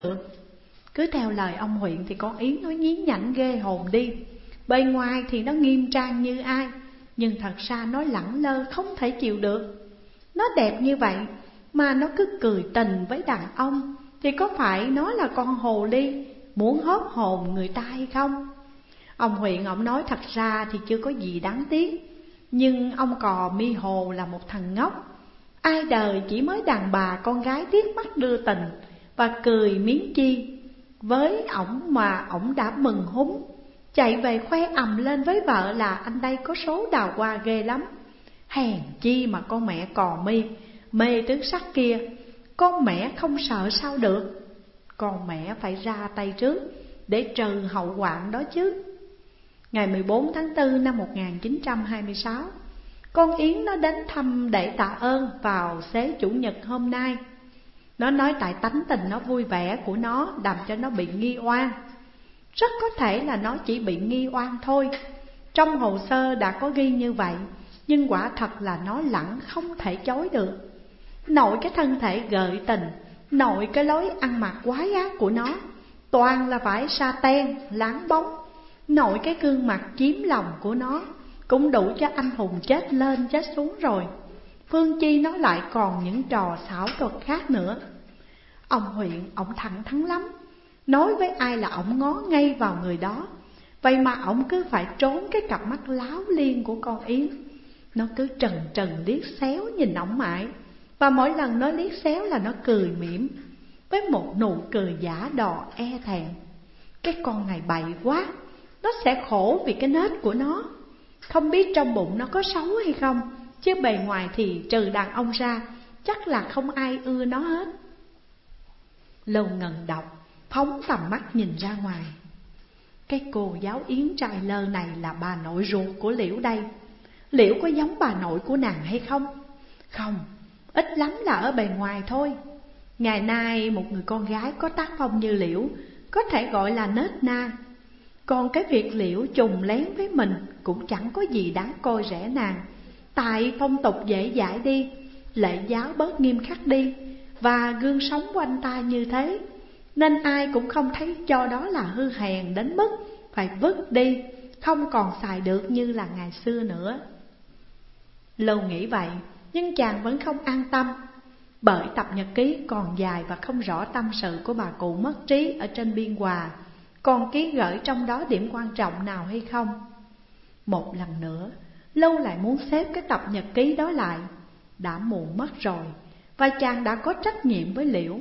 Ừ. Cứ theo lời ông huyện thì con Yến nó nhí nhảnh ghê hồn đi. Bên ngoài thì nó nghiêm trang như ai, Nhưng thật ra nó lẳng lơ không thể chịu được. Nó đẹp như vậy mà nó cứ cười tình với đàn ông, Thì có phải nó là con hồ ly Muốn hớp hồn người ta hay không? Ông huyện ông nói thật ra thì chưa có gì đáng tiếc, Nhưng ông cò mi hồ là một thằng ngốc. Ai đời chỉ mới đàn bà con gái tiếc mắt đưa tình và cười miếng chi. Với ổng mà ổng đã mừng húng, Chạy về khoe ầm lên với vợ là anh đây có số đào hoa ghê lắm. Hèn chi mà con mẹ cò mi, Mê tướng sắc kia. Con mẹ không sợ sao được. Con mẹ phải ra tay trước Để trừ hậu hoạn đó chứ. Ngày 14 tháng 4 năm 1926 Con Yến nó đến thăm để tạ ơn vào xế chủ nhật hôm nay. Nó nói tại tánh tình nó vui vẻ của nó Làm cho nó bị nghi oan. Rất có thể là nó chỉ bị nghi oan thôi. Trong hồ sơ đã có ghi như vậy Nhưng quả thật là nó lẳng không thể chối được. Nội cái thân thể gợi tình Nội cái lối ăn mặc quái ác của nó Toàn là vải sa ten, láng bóng. Nội cái gương mặt chiếm lòng của nó Cũng đủ cho anh hùng chết lên chết xuống rồi. Phương Chi nó lại còn những trò xảo thuật khác nữa. Ông huyện, ông thẳng thắn lắm. Nói với ai là ông ngó ngay vào người đó. Vậy mà ông cứ phải trốn cái cặp mắt láo liên của con Yến. Nó cứ trần trần liếc xéo nhìn ông mãi. Và mỗi lần nó liếc xéo là nó cười mỉm Với một nụ cười giả đò e thẹn. Cái con này bậy quá Nó sẽ khổ vì cái nết của nó. Không biết trong bụng nó có xấu hay không Chứ bề ngoài thì trừ đàn ông ra Chắc là không ai ưa nó hết. Lâu ngần đọc Phóng tầm mắt nhìn ra ngoài. Cái cô giáo yến trai lơ này là bà nội ruột của Liễu đây. Liễu có giống bà nội của nàng hay không? Không, ít lắm là ở bề ngoài thôi. Ngày nay một người con gái có tác phong như liễu Có thể gọi là nết na. Còn cái việc liễu trùng lén với mình Cũng chẳng có gì đáng coi rẻ nàng. Tại phong tục dễ dãi đi Lệ giáo bớt nghiêm khắc đi Và gương sống của anh ta như thế Nên ai cũng không thấy cho đó là hư hèn đến mức Phải vứt đi Không còn xài được như là ngày xưa nữa. Lâu nghĩ vậy nhưng chàng vẫn không an tâm Bởi tập nhật ký còn dài và không rõ tâm sự của bà cụ mất trí ở trên biên hòa Còn ký gửi trong đó điểm quan trọng nào hay không. Một lần nữa, Lâu lại muốn xếp cái tập nhật ký đó lại. Đã muộn mất rồi, Và chàng đã có trách nhiệm với Liễu.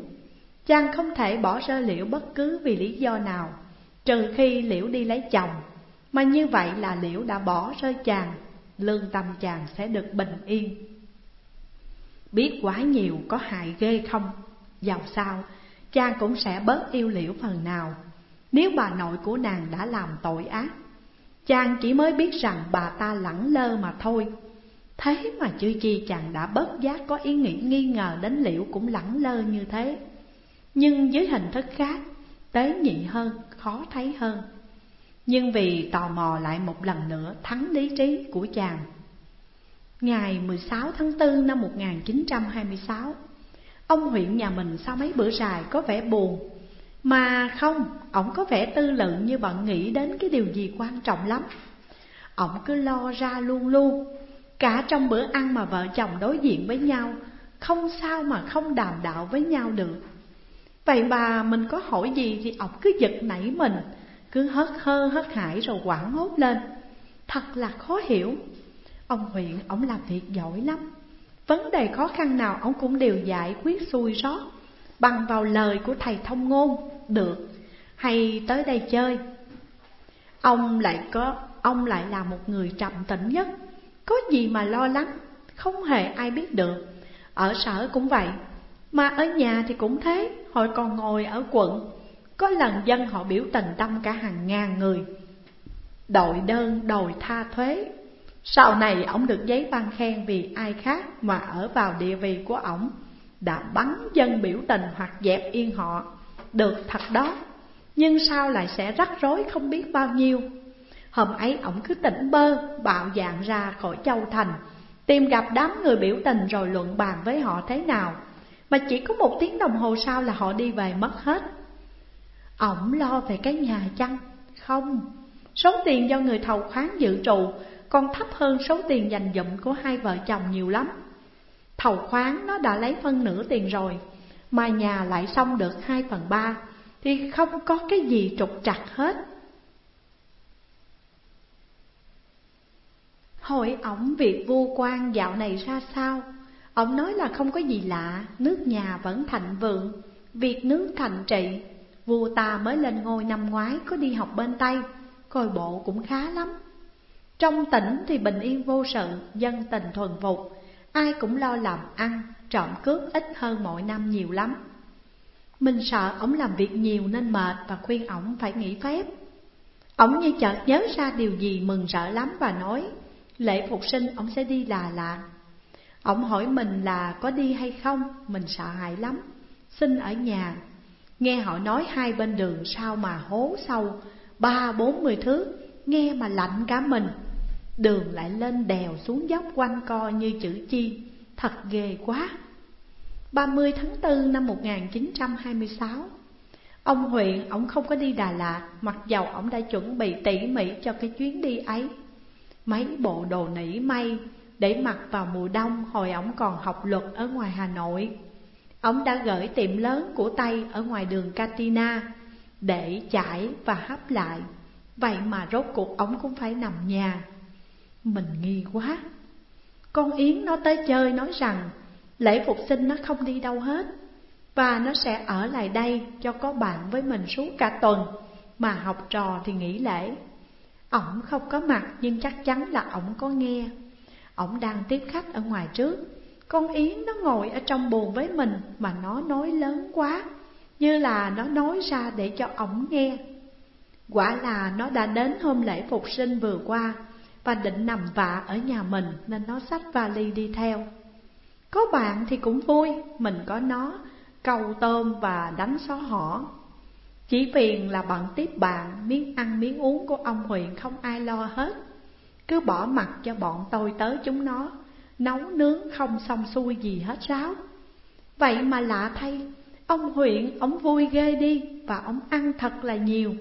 Chàng không thể bỏ rơi Liễu bất cứ vì lý do nào, Trừ khi Liễu đi lấy chồng. Mà như vậy là Liễu đã bỏ rơi chàng, Lương tâm chàng sẽ được bình yên. Biết quá nhiều có hại ghê không? Dạo sau Chàng cũng sẽ bớt yêu liễu phần nào. Nếu bà nội của nàng đã làm tội ác Chàng chỉ mới biết rằng bà ta lẳng lơ mà thôi. Thế mà chưa chi chàng đã bất giác có ý nghĩ nghi ngờ đến liễu cũng lẳng lơ như thế. Nhưng dưới hình thức khác Tế nhị hơn, khó thấy hơn. Nhưng vì tò mò lại một lần nữa thắng lý trí của chàng. Ngày 16 tháng 4 năm 1926 Ông huyện nhà mình sau mấy bữa dài có vẻ buồn. Mà không, ông có vẻ tư lự như bận nghĩ đến cái điều gì quan trọng lắm. Ông cứ lo ra luôn luôn. Cả trong bữa ăn mà vợ chồng đối diện với nhau Không sao mà không đàm đạo với nhau được. Vậy mà mình có hỏi gì thì ông cứ giật nảy mình Cứ hớt hơ hớt hải rồi quảng hốt lên. Thật là khó hiểu. Ông huyện, ông làm việc giỏi lắm. Vấn đề khó khăn nào ông cũng đều giải quyết xui rót Bằng vào lời của thầy thông ngôn, Được. Hay tới đây chơi. Ông lại có, Ông lại là một người trầm tĩnh nhất. Có gì mà lo lắng? Không hề ai biết được. Ở sở cũng vậy. Mà ở nhà thì cũng thế. Hồi còn ngồi ở quận. Có lần dân họ biểu tình tâm cả hàng ngàn người. Đội đơn, đòi tha thuế. Sau này ông được giấy ban khen vì ai khác mà ở vào địa vị của ổng. Đã bắn dân biểu tình hoặc dẹp yên họ Được thật đó. Nhưng sao lại sẽ rắc rối không biết bao nhiêu? Hôm ấy ổng cứ tỉnh bơ bạo dạn ra khỏi châu thành Tìm gặp đám người biểu tình rồi luận bàn với họ thế nào. Mà chỉ có một tiếng đồng hồ sau là họ đi về mất hết. Ổng lo về cái nhà chăng? Không, số tiền do người thầu khoáng dự trụ còn thấp hơn số tiền dành dụm của hai vợ chồng nhiều lắm. Thầu khoáng nó đã lấy phân nửa tiền rồi, mà nhà lại xong được hai phần ba, thì không có cái gì trục trặc hết. Hỏi ổng việc vua quan dạo này ra sao? Ông nói là không có gì lạ, nước nhà vẫn thạnh vượng, việc nước thành trị. Vua ta mới lên ngôi năm ngoái có đi học bên Tây, coi bộ cũng khá lắm. Trong tỉnh thì bình yên vô sự, dân tình thuần phục, ai cũng lo làm ăn, trộm cướp ít hơn mọi năm nhiều lắm. Mình sợ ổng làm việc nhiều nên mệt và khuyên ổng phải nghỉ phép. Ổng như chợt nhớ ra điều gì mừng rỡ lắm và nói Lễ phục sinh ổng sẽ đi là lạ Ổng hỏi mình là có đi hay không Mình sợ hãi lắm Xin ở nhà Nghe họ nói hai bên đường sao mà hố sâu Ba bốn mươi thước Nghe mà lạnh cả mình Đường lại lên đèo xuống dốc quanh co như chữ chi. Thật ghê quá. 30 tháng 4 năm 1926 Ông huyện, ông không có đi Đà Lạt Mặc dầu ông đã chuẩn bị tỉ mỉ cho cái chuyến đi ấy. Mấy bộ đồ nỉ may để mặc vào mùa đông hồi ông còn học luật ở ngoài Hà Nội. Ông đã gửi tiệm lớn của Tây ở ngoài đường Katina Để chải và hấp lại. Vậy mà rốt cuộc ông cũng phải nằm nhà. Mình nghi quá. Con Yến nó tới chơi nói rằng, Lễ phục sinh nó không đi đâu hết, Và nó sẽ ở lại đây cho có bạn với mình suốt cả tuần, Mà học trò thì nghỉ lễ. Ổng không có mặt, nhưng chắc chắn là ổng có nghe. Ổng đang tiếp khách ở ngoài trước. Con Yến nó ngồi ở trong buồn với mình, Mà nó nói lớn quá, Như là nó nói ra để cho ổng nghe. Quả là nó đã đến hôm lễ phục sinh vừa qua và định nằm vạ ở nhà mình Nên nó xách vali đi theo. Có bạn thì cũng vui, Mình có nó, Cầu tôm và đánh xó hỏ Chỉ phiền là bận tiếp bạn, Miếng ăn miếng uống của ông huyện không ai lo hết. Cứ bỏ mặt cho bọn tôi tới chúng nó, Nấu nướng không xong xuôi gì hết ráo. Vậy mà lạ thay, Ông huyện ông vui ghê đi Và ông ăn thật là nhiều.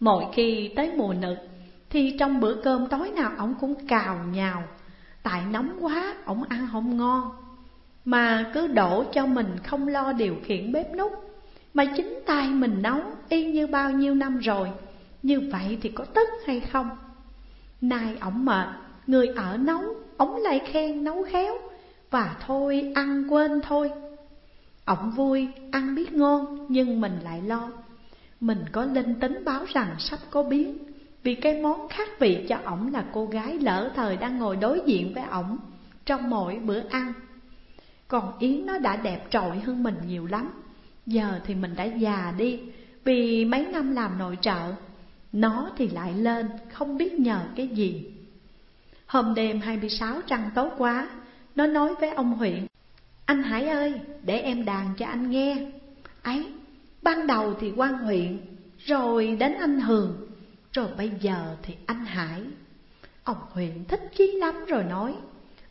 Mỗi khi tới mùa nực thì trong bữa cơm tối nào ổng cũng cào nhào. Tại nóng quá ổng ăn không ngon. Mà cứ đổ cho mình không lo điều khiển bếp nút. Mà chính tay mình nấu y như bao nhiêu năm rồi. Như vậy thì có tức hay không? Nay ổng mệt, người ở nấu, ổng lại khen nấu khéo. Và thôi ăn quên thôi. Ổng vui, ăn biết ngon nhưng mình lại lo. Mình có linh tính báo rằng sắp có biến. Vì cái món khác vị cho ổng là cô gái lỡ thời đang ngồi đối diện với ổng Trong mỗi bữa ăn. Còn Yến nó đã đẹp trội hơn mình nhiều lắm. Giờ thì mình đã già đi, Vì mấy năm làm nội trợ, nó thì lại lên, không biết nhờ cái gì. Hôm đêm 26 trăng tối quá, Nó nói với ông huyện Anh Hải ơi, để em đàn cho anh nghe. Ấy, ban đầu thì quan huyện Rồi đến anh Hường. Rồi bây giờ thì anh Hải Ông huyện thích chí lắm rồi nói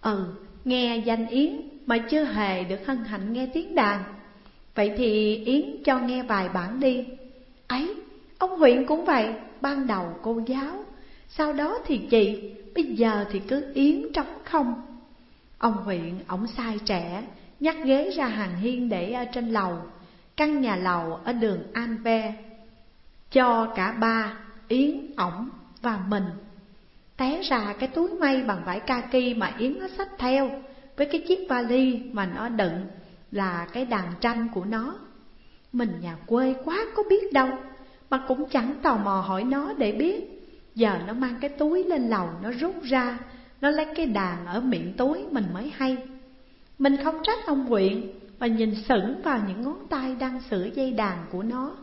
Ừ nghe danh Yến mà chưa hề được hân hạnh nghe tiếng đàn. Vậy thì Yến cho nghe vài bản đi. Ấy ông huyện cũng vậy ban đầu cô giáo Sau đó thì chị, bây giờ thì cứ yến trống không. Ông huyện, ổng sai trẻ, nhắc ghế ra hàng hiên để ở trên lầu Căn nhà lầu ở đường An Ve Cho cả ba, Yến, ổng và mình. Té ra cái túi mây bằng vải kaki mà Yến nó xách theo Với cái chiếc vali mà nó đựng là cái đàn tranh của nó. Mình nhà quê quá có biết đâu mà cũng chẳng tò mò hỏi nó để biết. Giờ nó mang cái túi lên lầu Nó rút ra Nó lấy cái đàn ở miệng túi mình mới hay. Mình không trách ông huyện Mà nhìn sững vào những ngón tay đang sửa dây đàn của nó.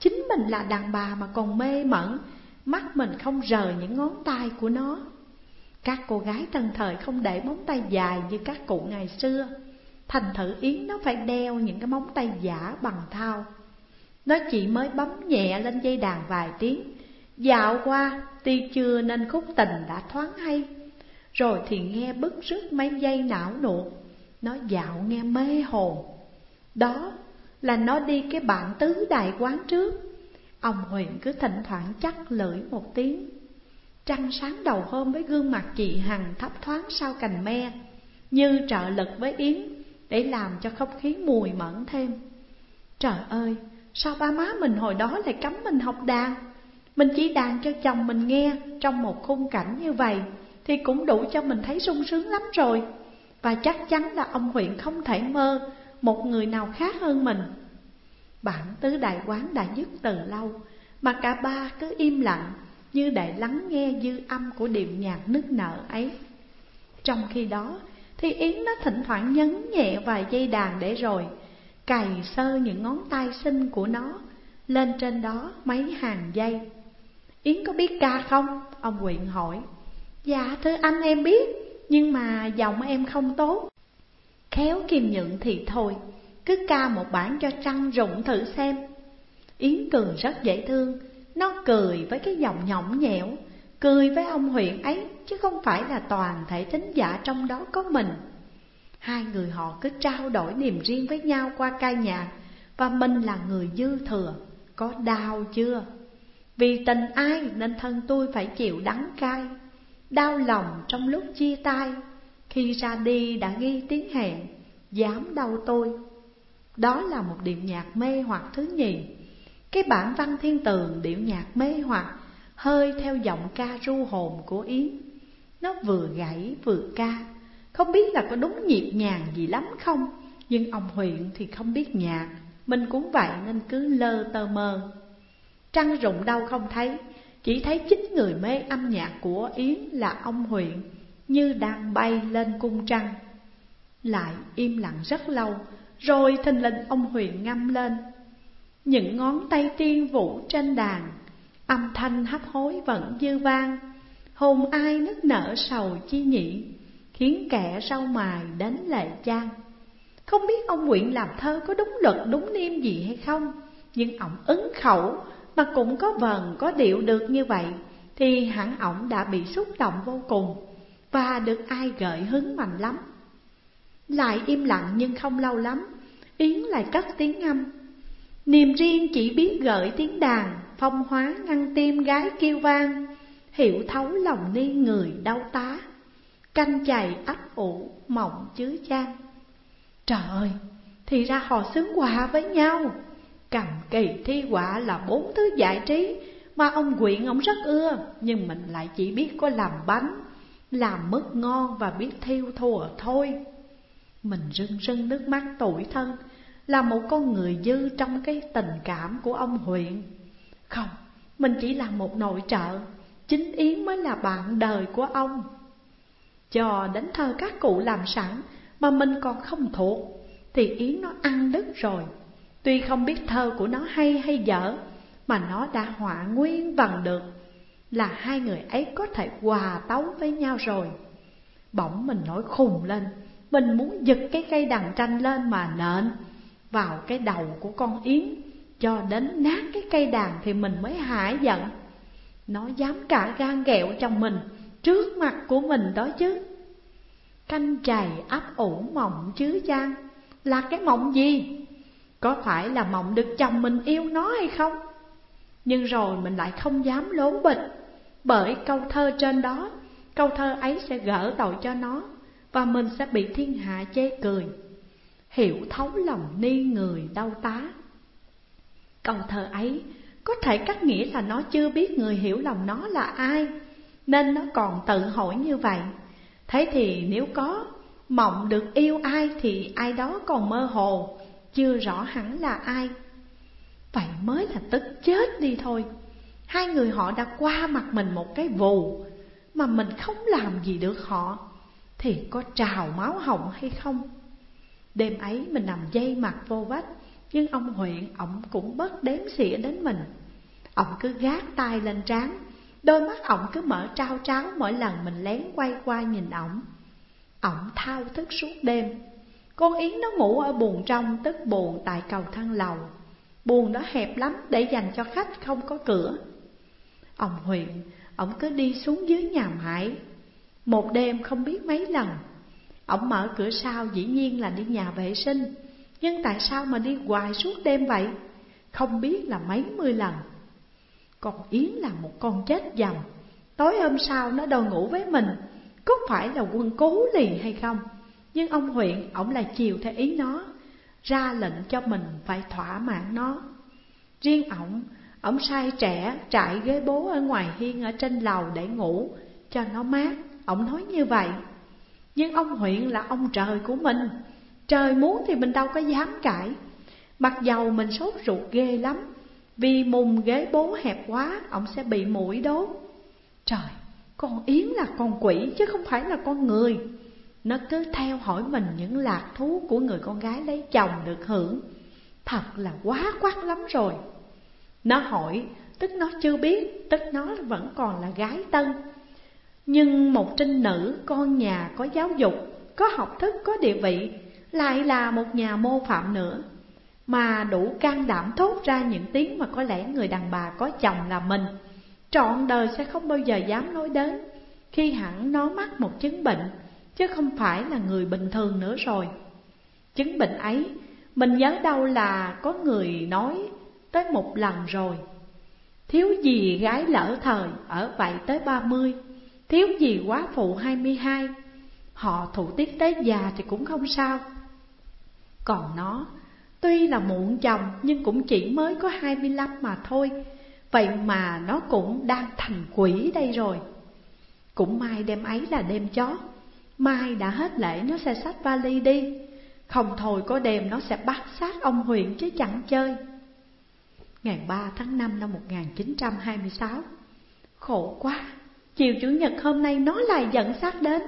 Chính mình là đàn bà mà còn mê mẩn, Mắt mình không rời những ngón tay của nó. Các cô gái tân thời không để móng tay dài như các cụ ngày xưa. Thành thử Yến nó phải đeo những cái móng tay giả bằng thao. Nó chỉ mới bấm nhẹ lên dây đàn vài tiếng. Dạo qua, tuy chưa nên khúc tình đã thoáng hay, Rồi thì nghe bức rứt mấy dây não nuột. Nó dạo nghe mê hồn. Đó là nó đi cái bản tứ đại quán trước. Ông Huyền cứ thỉnh thoảng chắc lưỡi một tiếng. Trăng sáng đầu hôm với gương mặt chị Hằng thấp thoáng sau cành me Như trợ lực với Yến Để làm cho không khí mùi mẫn thêm. Trời ơi, sao ba má mình hồi đó lại cấm mình học đàn? Mình chỉ đàn cho chồng mình nghe Trong một khung cảnh như vậy Thì cũng đủ cho mình thấy sung sướng lắm rồi. Và chắc chắn là ông Huyện không thể mơ một người nào khác hơn mình. Bản tứ đại quán đã dứt từ lâu, Mà cả ba cứ im lặng, Như để lắng nghe dư âm của điệu nhạc nức nở ấy. Trong khi đó, thì Yến nó thỉnh thoảng nhấn nhẹ vài dây đàn để rồi Cày sơ những ngón tay xinh của nó Lên trên đó mấy hàng dây Yến có biết ca không? Ông Quyện hỏi. Dạ thưa anh, em biết, Nhưng mà giọng em không tốt. Khéo kim nhượng thì thôi. Cứ ca một bản cho trăng rụng thử xem. Yến cười rất dễ thương. Nó cười với cái giọng nhõng nhẽo, Cười với ông huyện ấy, Chứ không phải là toàn thể thính giả trong đó có mình. Hai người họ cứ trao đổi niềm riêng với nhau qua ca nhạc, Và mình là người dư thừa. Có đau chưa? Vì tình ai nên thân tôi phải chịu đắng cay. Đau lòng trong lúc chia tay. Khi ra đi đã ghi tiếng hẹn, Dám đau tôi. Đó là một điệu nhạc mê hoặc thứ nhì. Cái bản văn thiên tường điệu nhạc mê hoặc, Hơi theo giọng ca ru hồn của Yến. Nó vừa gãy vừa ca. Không biết là có đúng nhịp nhàng gì lắm không, Nhưng ông huyện thì không biết nhạc. Mình cũng vậy nên cứ lơ tơ mơ. Trăng rụng đâu không thấy, Chỉ thấy chính người mê âm nhạc của Yến là ông huyện như đang bay lên cung trăng. Lại im lặng rất lâu, rồi thình lình ông Huyền ngâm lên. Những ngón tay tiên vũ trên đàn, Âm thanh hấp hối vẫn dư vang. Hồn ai nức nở sầu chi nhị Khiến kẻ rau mài đến lệ trang Không biết ông Nguyện làm thơ có đúng luật, đúng niêm gì hay không, Nhưng ổng ứng khẩu mà cũng có vần, có điệu được như vậy, Thì hẳn ổng đã bị xúc động vô cùng. Và được ai gợi hứng mạnh lắm. Lại im lặng nhưng không lâu lắm Yến lại cất tiếng ngâm. Niềm riêng chỉ biết gợi tiếng đàn Phong hóa ngăn tim gái kêu vang. Hiểu thấu lòng ni người đau tá Canh chày ấp ủ mộng chứa chan. Trời ơi, thì ra họ xứng quả với nhau. Cầm kỳ thi quả là bốn thứ giải trí Mà ông quyện ông rất ưa Nhưng mình lại chỉ biết có làm bánh làm mất ngon và biết thiêu thùa thôi. Mình rưng rưng nước mắt tủi thân Là một con người dư trong cái tình cảm của ông huyện Không, mình chỉ là một nội trợ Chính Yến mới là bạn đời của ông. Cho đến thơ các cụ làm sẵn Mà mình còn không thuộc Thì Yến nó ăn đứt rồi. Tuy không biết thơ của nó hay hay dở Mà nó đã họa nguyên vần được. Là hai người ấy có thể hòa tấu với nhau rồi Bỗng mình nổi khùng lên, mình muốn giật cái cây đàn tranh lên mà nện Vào cái đầu của con Yến, Cho đến nát cái cây đàn thì mình mới hả giận Nó dám cả gan ghẹo trong mình, Trước mặt của mình đó chứ Canh chày ấp ủ mộng chứ chăng Là cái mộng gì? Có phải là mộng được chồng mình yêu nó hay không? Nhưng rồi mình lại không dám lố bịch bởi câu thơ trên đó, Câu thơ ấy sẽ gỡ tội cho nó, và mình sẽ bị thiên hạ chê cười. Hiểu thấu lòng ni người đau tá. Câu thơ ấy, có thể cắt nghĩa là nó chưa biết người hiểu lòng nó là ai, Nên nó còn tự hỏi như vậy. Thế thì nếu có, mộng được yêu ai thì ai đó còn mơ hồ, Chưa rõ hẳn là ai. Vậy mới là tức chết đi thôi. Hai người họ đã qua mặt mình một cái vù Mà mình không làm gì được họ thì có trào máu hồng hay không? Đêm ấy mình nằm dây mặt vô vách, nhưng ông huyện ổng cũng bất đếm xỉa đến mình. Ổng cứ gác tay lên trán, đôi mắt ổng cứ mở trao tráo mỗi lần mình lén quay qua nhìn ổng. Ổng thao thức suốt đêm. Con Yến nó ngủ ở buồng trong, tức buồng tại cầu thang lầu. Buồng đó hẹp lắm để dành cho khách không có cửa. Ông huyện, ông cứ đi xuống dưới nhà mãi. Một đêm không biết mấy lần Ông mở cửa sau dĩ nhiên là đi nhà vệ sinh. Nhưng tại sao mà đi hoài suốt đêm vậy? Không biết là mấy mươi lần. Còn Yến là một con chết dầm. Tối hôm sau nó đòi ngủ với mình Có phải là quân cố liền hay không? Nhưng ông huyện Ông là chiều theo ý nó Ra lệnh cho mình phải thỏa mãn nó. Riêng ổng Ông sai trẻ trải ghế bố ở ngoài hiên ở trên lầu để ngủ Cho nó mát. Ông nói như vậy. Nhưng ông huyện là ông trời của mình. Trời muốn thì mình đâu có dám cãi. Mặc dầu mình sốt ruột ghê lắm Vì mùng ghế bố hẹp quá Ông sẽ bị mũi đốt. Trời, con Yến là con quỷ chứ không phải là con người. Nó cứ theo hỏi mình những lạc thú của người con gái lấy chồng được hưởng. Thật là quá quắc lắm rồi. Nó hỏi, tức nó chưa biết, tức nó vẫn còn là gái tân. Nhưng một trinh nữ, con nhà có giáo dục, có học thức, có địa vị Lại là một nhà mô phạm nữa. Mà đủ can đảm thốt ra những tiếng mà có lẽ người đàn bà có chồng là mình Trọn đời sẽ không bao giờ dám nói đến Khi hẳn nó mắc một chứng bệnh Chứ không phải là người bình thường nữa rồi. Chứng bệnh ấy Mình nhớ đâu là có người nói tới một lần rồi. Thiếu gì gái lỡ thời ở vậy tới ba mươi? Thiếu gì quá phụ hai mươi hai? Họ thụ tiết tới già thì cũng không sao. Còn nó, Tuy là muộn chồng nhưng cũng chỉ mới có hai mươi lăm mà thôi. Vậy mà nó cũng đang thành quỷ đây rồi. Cũng mai đêm ấy là đêm chó. Mai đã hết lễ nó sẽ xách vali đi. Không thôi có đêm nó sẽ bắt sát ông huyện chứ chẳng chơi. Ngày 3 tháng 5 năm 1926 Khổ quá, Chiều Chủ nhật hôm nay nó lại dẫn xác đến.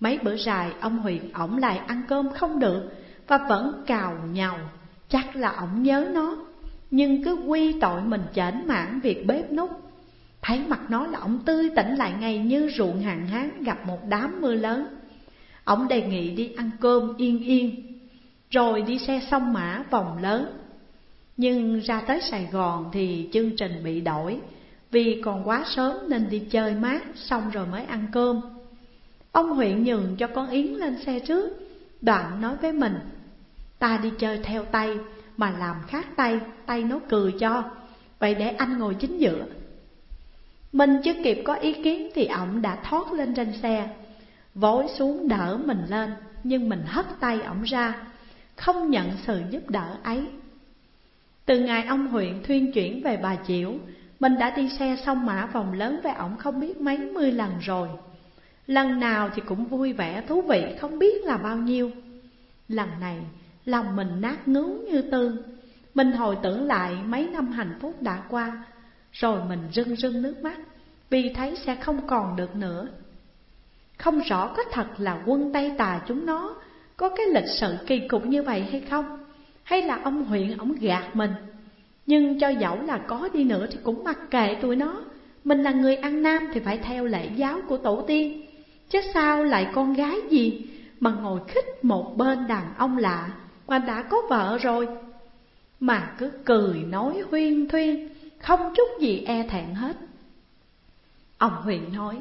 Mấy bữa dài ông Huyền ổng lại ăn cơm không được Và vẫn cào nhàu Chắc là ổng nhớ nó, nhưng cứ quy tội mình chảnh mãn việc bếp nút Thấy mặt nó là ổng tươi tỉnh lại ngày như ruộng hàng hán gặp một đám mưa lớn. Ổng đề nghị đi ăn cơm yên yên, Rồi đi xe sông mã vòng lớn. Nhưng ra tới Sài Gòn thì chương trình bị đổi. Vì còn quá sớm nên đi chơi mát xong rồi mới ăn cơm. Ông huyện nhường cho con Yến lên xe trước. Đoạn nói với mình Ta đi chơi theo tay mà làm khác tay, tay nó cười cho. Vậy để anh ngồi chính giữa. Mình chưa kịp có ý kiến thì ổng đã thoát lên trên xe Vối xuống đỡ mình lên Nhưng mình hất tay ổng ra Không nhận sự giúp đỡ ấy. Từ ngày ông huyện thuyên chuyển về Bà Chiểu, Mình đã đi xe sông mã vòng lớn với ổng không biết mấy mươi lần rồi. Lần nào thì cũng vui vẻ, thú vị, không biết là bao nhiêu. Lần này, Lòng mình nát ngứa như tương Mình hồi tưởng lại mấy năm hạnh phúc đã qua, Rồi mình rưng rưng nước mắt Vì thấy sẽ không còn được nữa. Không rõ có thật là quân Tây Tà chúng nó Có cái lịch sự kỳ cục như vậy hay không. Hay là ông huyện ổng gạt mình. Nhưng cho dẫu là có đi nữa thì cũng mặc kệ tụi nó. Mình là người ăn nam thì phải theo lễ giáo của tổ tiên. Chứ sao lại con gái gì Mà ngồi khích một bên đàn ông lạ mà đã có vợ rồi? Mà cứ cười nói huyên thuyên, Không chút gì e thẹn hết. Ông Huyền nói,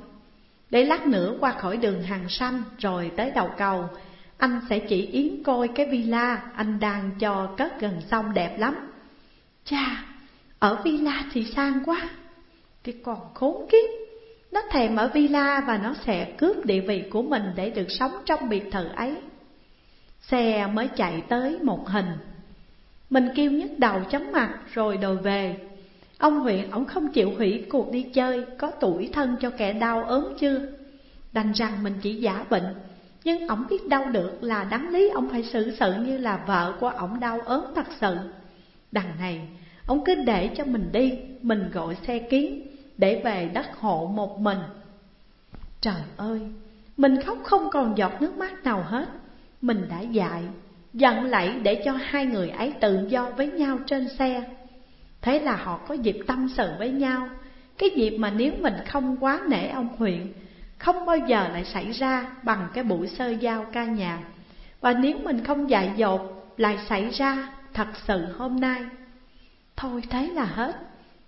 Để lát nữa qua khỏi đường hàng xanh Rồi tới đầu cầu anh sẽ chỉ Yến coi cái villa Anh đang cho cất gần sông đẹp lắm. Cha Ở villa thì sang quá. Cái còn khốn kiếp. Nó thèm ở villa và nó sẽ cướp địa vị của mình Để được sống trong biệt thự ấy. Xe mới chạy tới một hình. Mình kêu nhức đầu chóng mặt rồi đòi về. Ông huyện ông không chịu hủy cuộc đi chơi, Có tuổi thân cho kẻ đau ốm chưa? Đành rằng mình chỉ giả bệnh. Nhưng ông biết đâu được là đáng lý ông phải xử sự như là vợ của ông đau ớn thật sự. Đằng này ông cứ để cho mình đi Mình gọi xe kiến để về đất hộ một mình. Trời ơi, mình khóc không còn giọt nước mắt nào hết. Mình đã dạy Dặn lại để cho hai người ấy tự do với nhau trên xe. Thế là họ có dịp tâm sự với nhau. Cái dịp mà nếu mình không quá nể ông huyện không bao giờ lại xảy ra bằng cái buổi sơ giao ca nhạc Và nếu mình không dạy dột, lại xảy ra thật sự hôm nay. Thôi thế là hết.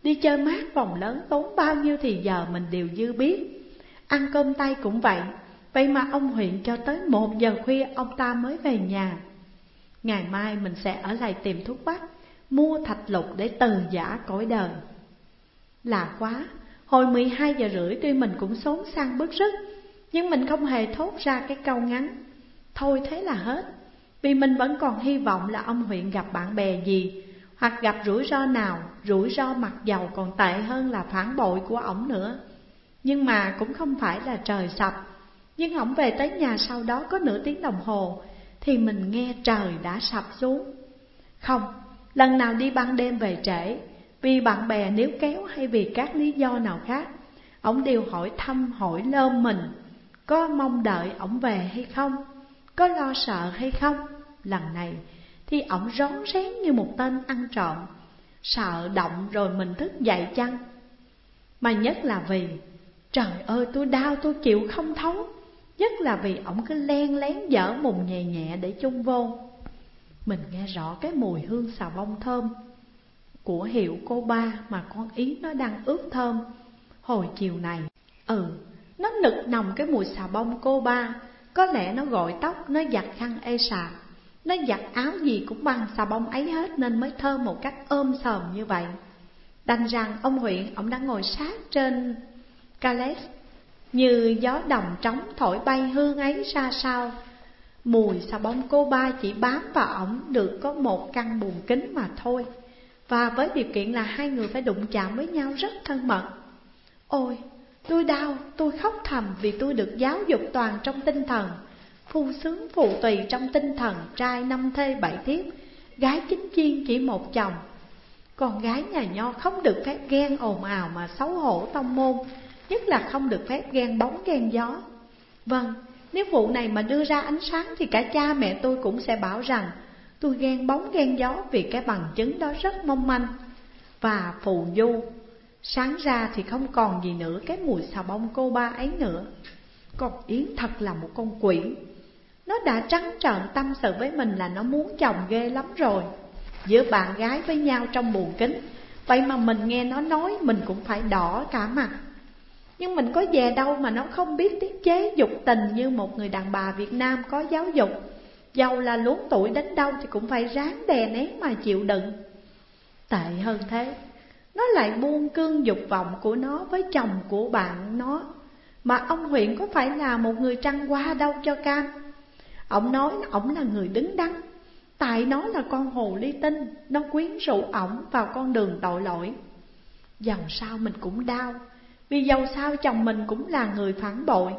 Đi chơi mát vòng lớn tốn bao nhiêu thì giờ mình đều dư biết. Ăn cơm tay cũng vậy. Vậy mà ông huyện cho tới một giờ khuya ông ta mới về nhà. Ngày mai mình sẽ ở lại tìm thuốc bắc, Mua thạch lục để từ giả cõi đời. Lạ quá. Hồi 12 giờ rưỡi tuy mình cũng xốn sang bức rứt Nhưng mình không hề thốt ra cái câu ngắn. Thôi thế là hết Vì mình vẫn còn hy vọng là ông huyện gặp bạn bè gì Hoặc gặp rủi ro nào Rủi ro mặc dầu còn tệ hơn là phản bội của ổng nữa. Nhưng mà cũng không phải là trời sập Nhưng ổng về tới nhà sau đó có nửa tiếng đồng hồ Thì mình nghe trời đã sập xuống. Không, lần nào đi ban đêm về trễ vì bạn bè nếu kéo hay vì các lý do nào khác Ổng đều hỏi thăm, hỏi lơm mình, Có mong đợi ổng về hay không, Có lo sợ hay không. Lần này thì ổng rón rén như một tên ăn trộm, Sợ động rồi mình thức dậy chăng? Mà nhất là vì, Trời ơi, tôi đau, tôi chịu không thấu. Nhất là vì ổng cứ len lén dở mùng nhẹ nhẹ để chung vô. Mình nghe rõ cái mùi hương xà bông thơm của hiệu cô ba mà con ý nó đang ướp thơm. Hồi chiều này Ừ, nó nực nồng cái mùi xà bông cô ba. Có lẽ nó gội tóc, nó giặt khăn ê sạp Nó giặt áo gì cũng bằng xà bông ấy hết Nên mới thơm một cách ôm sờm như vậy. Đành rằng ông huyện, ông đang ngồi sát trên Calais. Như gió đồng trống thổi bay hương ấy ra sao. Mùi xà bông cô ba chỉ bám vào ổng được có một căn buồng kính mà thôi. Và với điều kiện là hai người phải đụng chạm với nhau rất thân mật. Ôi, tôi đau, tôi khóc thầm vì tôi được giáo dục toàn trong tinh thần. Phu sướng phụ tùy trong tinh thần trai năm thê bảy thiếp Gái chính chiên chỉ một chồng. Con gái nhà nho không được phép ghen ồn ào mà xấu hổ tông môn Nhất là không được phép ghen bóng ghen gió. Vâng, nếu vụ này mà đưa ra ánh sáng Thì cả cha mẹ tôi cũng sẽ bảo rằng Tôi ghen bóng ghen gió vì cái bằng chứng đó rất mong manh. Và phù du, Sáng ra thì không còn gì nữa cái mùi xà bông cô ba ấy nữa. Còn Yến thật là một con quỷ. Nó đã trắng trợn tâm sự với mình là nó muốn chồng ghê lắm rồi. Giữa bạn gái với nhau trong buồng kính, Vậy mà mình nghe nó nói mình cũng phải đỏ cả mặt. Nhưng mình có về đâu mà nó không biết tiết chế dục tình như một người đàn bà Việt Nam có giáo dục. Dầu là luống tuổi đến đâu thì cũng phải ráng đè nén mà chịu đựng. Tệ hơn thế, Nó lại buông cương dục vọng của nó với chồng của bạn nó. Mà ông huyện có phải là một người trăng qua đâu cho cam? Ông nói ông là người đứng đắn, Tại nó là con hồ ly tinh, Nó quyến rũ ổng vào con đường tội lỗi. Dầu sao mình cũng đau, Vì dầu sao chồng mình cũng là người phản bội.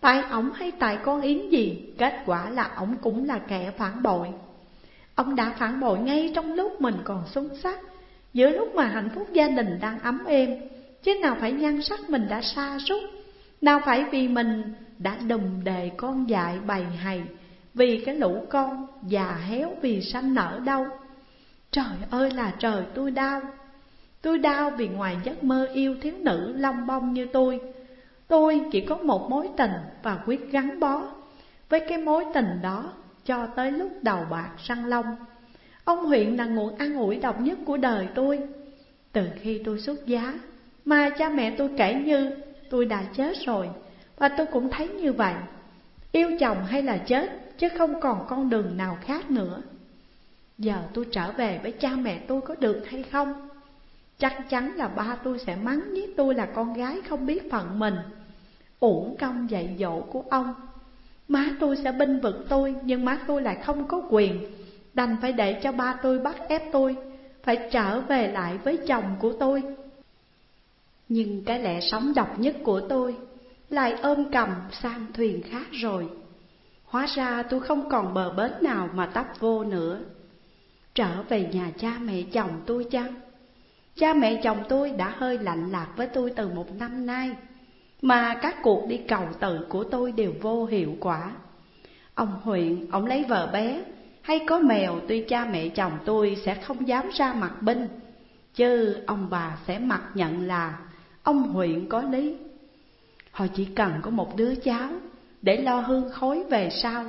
Tại ổng hay tại con Yến gì? Kết quả là ổng cũng là kẻ phản bội. Ông đã phản bội ngay trong lúc mình còn sung sắc Giữa lúc mà hạnh phúc gia đình đang ấm êm, Chứ nào phải nhan sắc mình đã xa sút, Nào phải vì mình đã đùm đề con dại bày hầy Vì cái lũ con già héo vì sanh nở đâu Trời ơi là trời, tôi đau. Tôi đau vì ngoài giấc mơ yêu thiếu nữ long bông như tôi. Tôi chỉ có một mối tình và quyết gắn bó. Với cái mối tình đó, cho tới lúc đầu bạc răng long Ông huyện là nguồn an ủi độc nhất của đời tôi. Từ khi tôi xuất giá, Mà cha mẹ tôi kể như, tôi đã chết rồi, Và tôi cũng thấy như vậy. Yêu chồng hay là chết, chứ không còn con đường nào khác nữa. Giờ tôi trở về với cha mẹ tôi có được hay không? Chắc chắn là ba tôi sẽ mắng với tôi là con gái không biết phận mình. Uổng công dạy dỗ của ông. Má tôi sẽ binh vực tôi, Nhưng má tôi lại không có quyền. Đành phải để cho ba tôi bắt ép tôi, Phải trở về lại với chồng của tôi. Nhưng cái lẽ sống độc nhất của tôi Lại ôm cầm sang thuyền khác rồi. Hóa ra tôi không còn bờ bến nào mà tấp vô nữa. Trở về nhà cha mẹ chồng tôi chăng? Cha mẹ chồng tôi đã hơi lạnh lạc với tôi từ một năm nay. Mà các cuộc đi cầu từ của tôi đều vô hiệu quả. Ông huyện, ông lấy vợ bé. Hay có mèo tuy cha mẹ chồng tôi sẽ không dám ra mặt binh. Chứ ông bà sẽ mặc nhận là ông huyện có lý. Họ chỉ cần có một đứa cháu để lo hương khói về sau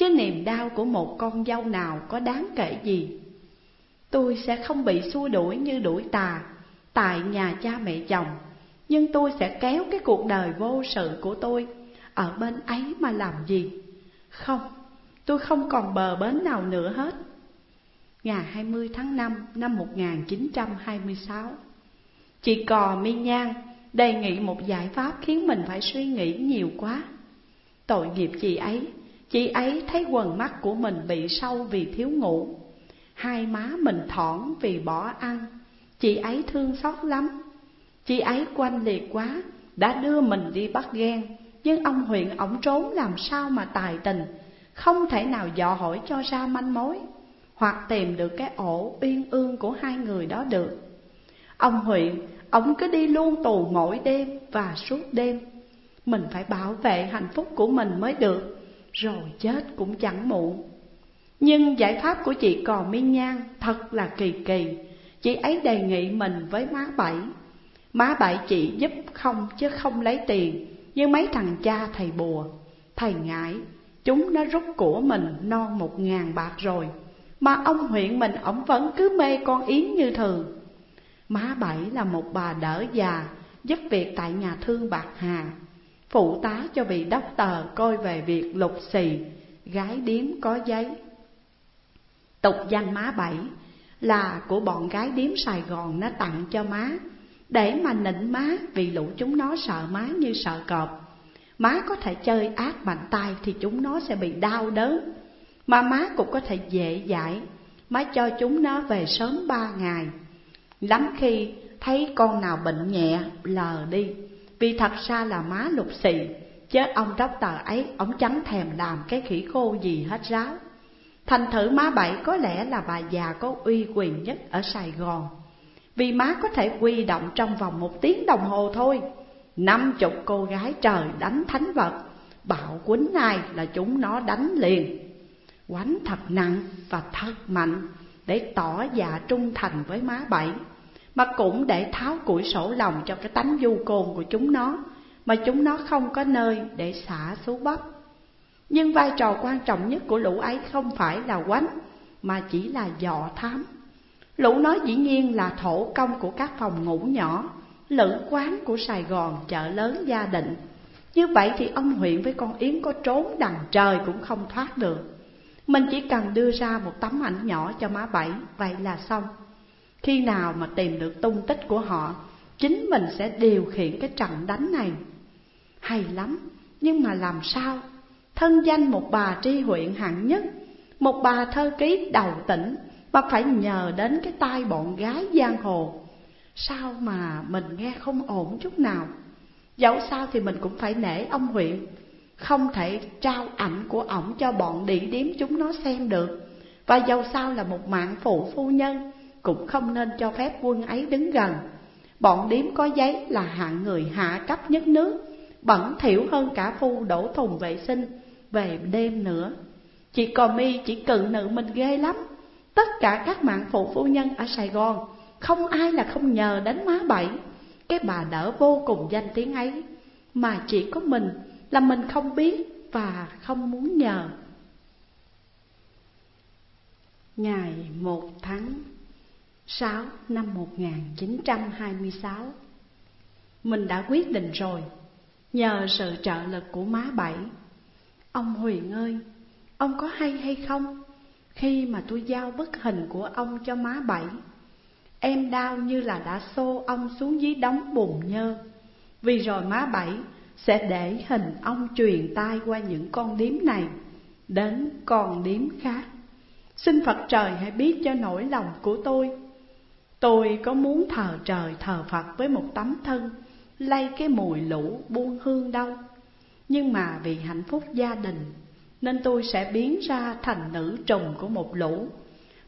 Chứ niềm đau của một con dâu nào có đáng kể gì. Tôi sẽ không bị xua đuổi như đuổi tà Tại nhà cha mẹ chồng. Nhưng tôi sẽ kéo cái cuộc đời vô sự của tôi Ở bên ấy mà làm gì? Không, tôi không còn bờ bến nào nữa hết. Ngày 20 tháng 5 năm 1926 Chị Cò Mi Nhan đề nghị một giải pháp khiến mình phải suy nghĩ nhiều quá. Tội nghiệp chị ấy Chị ấy thấy quần mắt của mình bị sâu vì thiếu ngủ. Hai má mình thỏn vì bỏ ăn Chị ấy thương xót lắm. Chị ấy quanh liệt quá Đã đưa mình đi bắt ghen Nhưng ông huyện ổng trốn làm sao mà tài tình? Không thể nào dò hỏi cho ra manh mối. Hoặc tìm được cái ổ uyên ương của hai người đó được. Ông huyện, ổng cứ đi luôn tù mỗi đêm và suốt đêm. Mình phải bảo vệ hạnh phúc của mình mới được Rồi chết cũng chẳng muộn. Nhưng giải pháp của chị cò miên nhan thật là kỳ kỳ. Chị ấy đề nghị mình với má bảy Má bảy chị giúp không chứ không lấy tiền. Như mấy thằng cha thầy bùa, Thầy ngại Chúng nó rút của mình non một ngàn bạc rồi. Mà ông huyện mình ổng vẫn cứ mê con Yến như thường Má bảy là một bà đỡ già, Giúp việc tại nhà thương Bạc Hà. Phụ tá cho vị đốc tờ coi về việc lục xì, Gái điếm có giấy. Tục danh má bảy là của bọn gái điếm Sài Gòn nó tặng cho má. Để mà nịnh má, vì lũ chúng nó sợ má như sợ cọp. Má có thể chơi ác mạnh tay thì chúng nó sẽ bị đau đớn. Mà má cũng có thể dễ dãi. Má cho chúng nó về sớm ba ngày. Lắm khi thấy con nào bệnh nhẹ, lờ đi. Vì thật ra là má lục xì. Chứ ông đốc tờ ấy, ông chẳng thèm làm cái khỉ khô gì hết ráo. Thành thử má bảy có lẽ là bà già có uy quyền nhất ở Sài Gòn. Vì má có thể quy động trong vòng một tiếng đồng hồ thôi. Năm chục cô gái trời đánh thánh vật. Bạo quýnh ai là chúng nó đánh liền. Quánh thật nặng và thật mạnh Để tỏ dạ trung thành với má bảy. Mà cũng để tháo củi sổ lòng cho cái tánh du côn của chúng nó, Mà chúng nó không có nơi để xả xuống bắp. Nhưng vai trò quan trọng nhất của lũ ấy không phải là quánh, Mà chỉ là dọ thám. Lũ nó dĩ nhiên là thổ công của các phòng ngủ nhỏ Lữ quán của Sài Gòn chợ lớn gia định. Như vậy thì ông huyện với con Yến có trốn đằng trời cũng không thoát được. Mình chỉ cần đưa ra một tấm ảnh nhỏ cho má Bảy Vậy là xong. Khi nào mà tìm được tung tích của họ Chính mình sẽ điều khiển cái trận đánh này. Hay lắm Nhưng mà làm sao? Thân danh một bà tri huyện hạng nhất, một bà thơ ký đầu tỉnh mà phải nhờ đến cái tai bọn gái giang hồ. Sao mà mình nghe không ổn chút nào? Dẫu sao thì mình cũng phải nể ông huyện, không thể trao ảnh của ổng cho bọn đĩ điếm chúng nó xem được. Và dẫu sao là một mạng phụ phu nhân, cũng không nên cho phép quân ấy đứng gần. Bọn điếm có giấy là hạng người hạ cấp nhất nước, bẩn thỉu hơn cả phu đổ thùng vệ sinh về đêm nữa Chị Cò mi chỉ cự nữ mình ghê lắm Tất cả các mạng phụ phu nhân ở Sài Gòn Không ai là không nhờ đến má bảy. Cái bà đỡ vô cùng danh tiếng ấy. Mà chỉ có mình là mình không biết và không muốn nhờ. Ngày 1 tháng 6 năm 1926 Mình đã quyết định rồi. Nhờ sự trợ lực của má Bảy Ông Huyền ơi, ông có hay hay không? Khi mà tôi giao bức hình của ông cho má Bảy, Em đau như là đã xô ông xuống dưới đống bùn nhơ. Vì rồi má Bảy sẽ để hình ông truyền tai qua những con điếm này Đến con điếm khác. Xin Phật trời hãy biết cho nỗi lòng của tôi. Tôi có muốn thờ trời thờ Phật với một tấm thân Lây cái mùi lũ buông hương đâu nhưng mà vì hạnh phúc gia đình nên tôi sẽ biến ra thành nữ trùng của một lũ.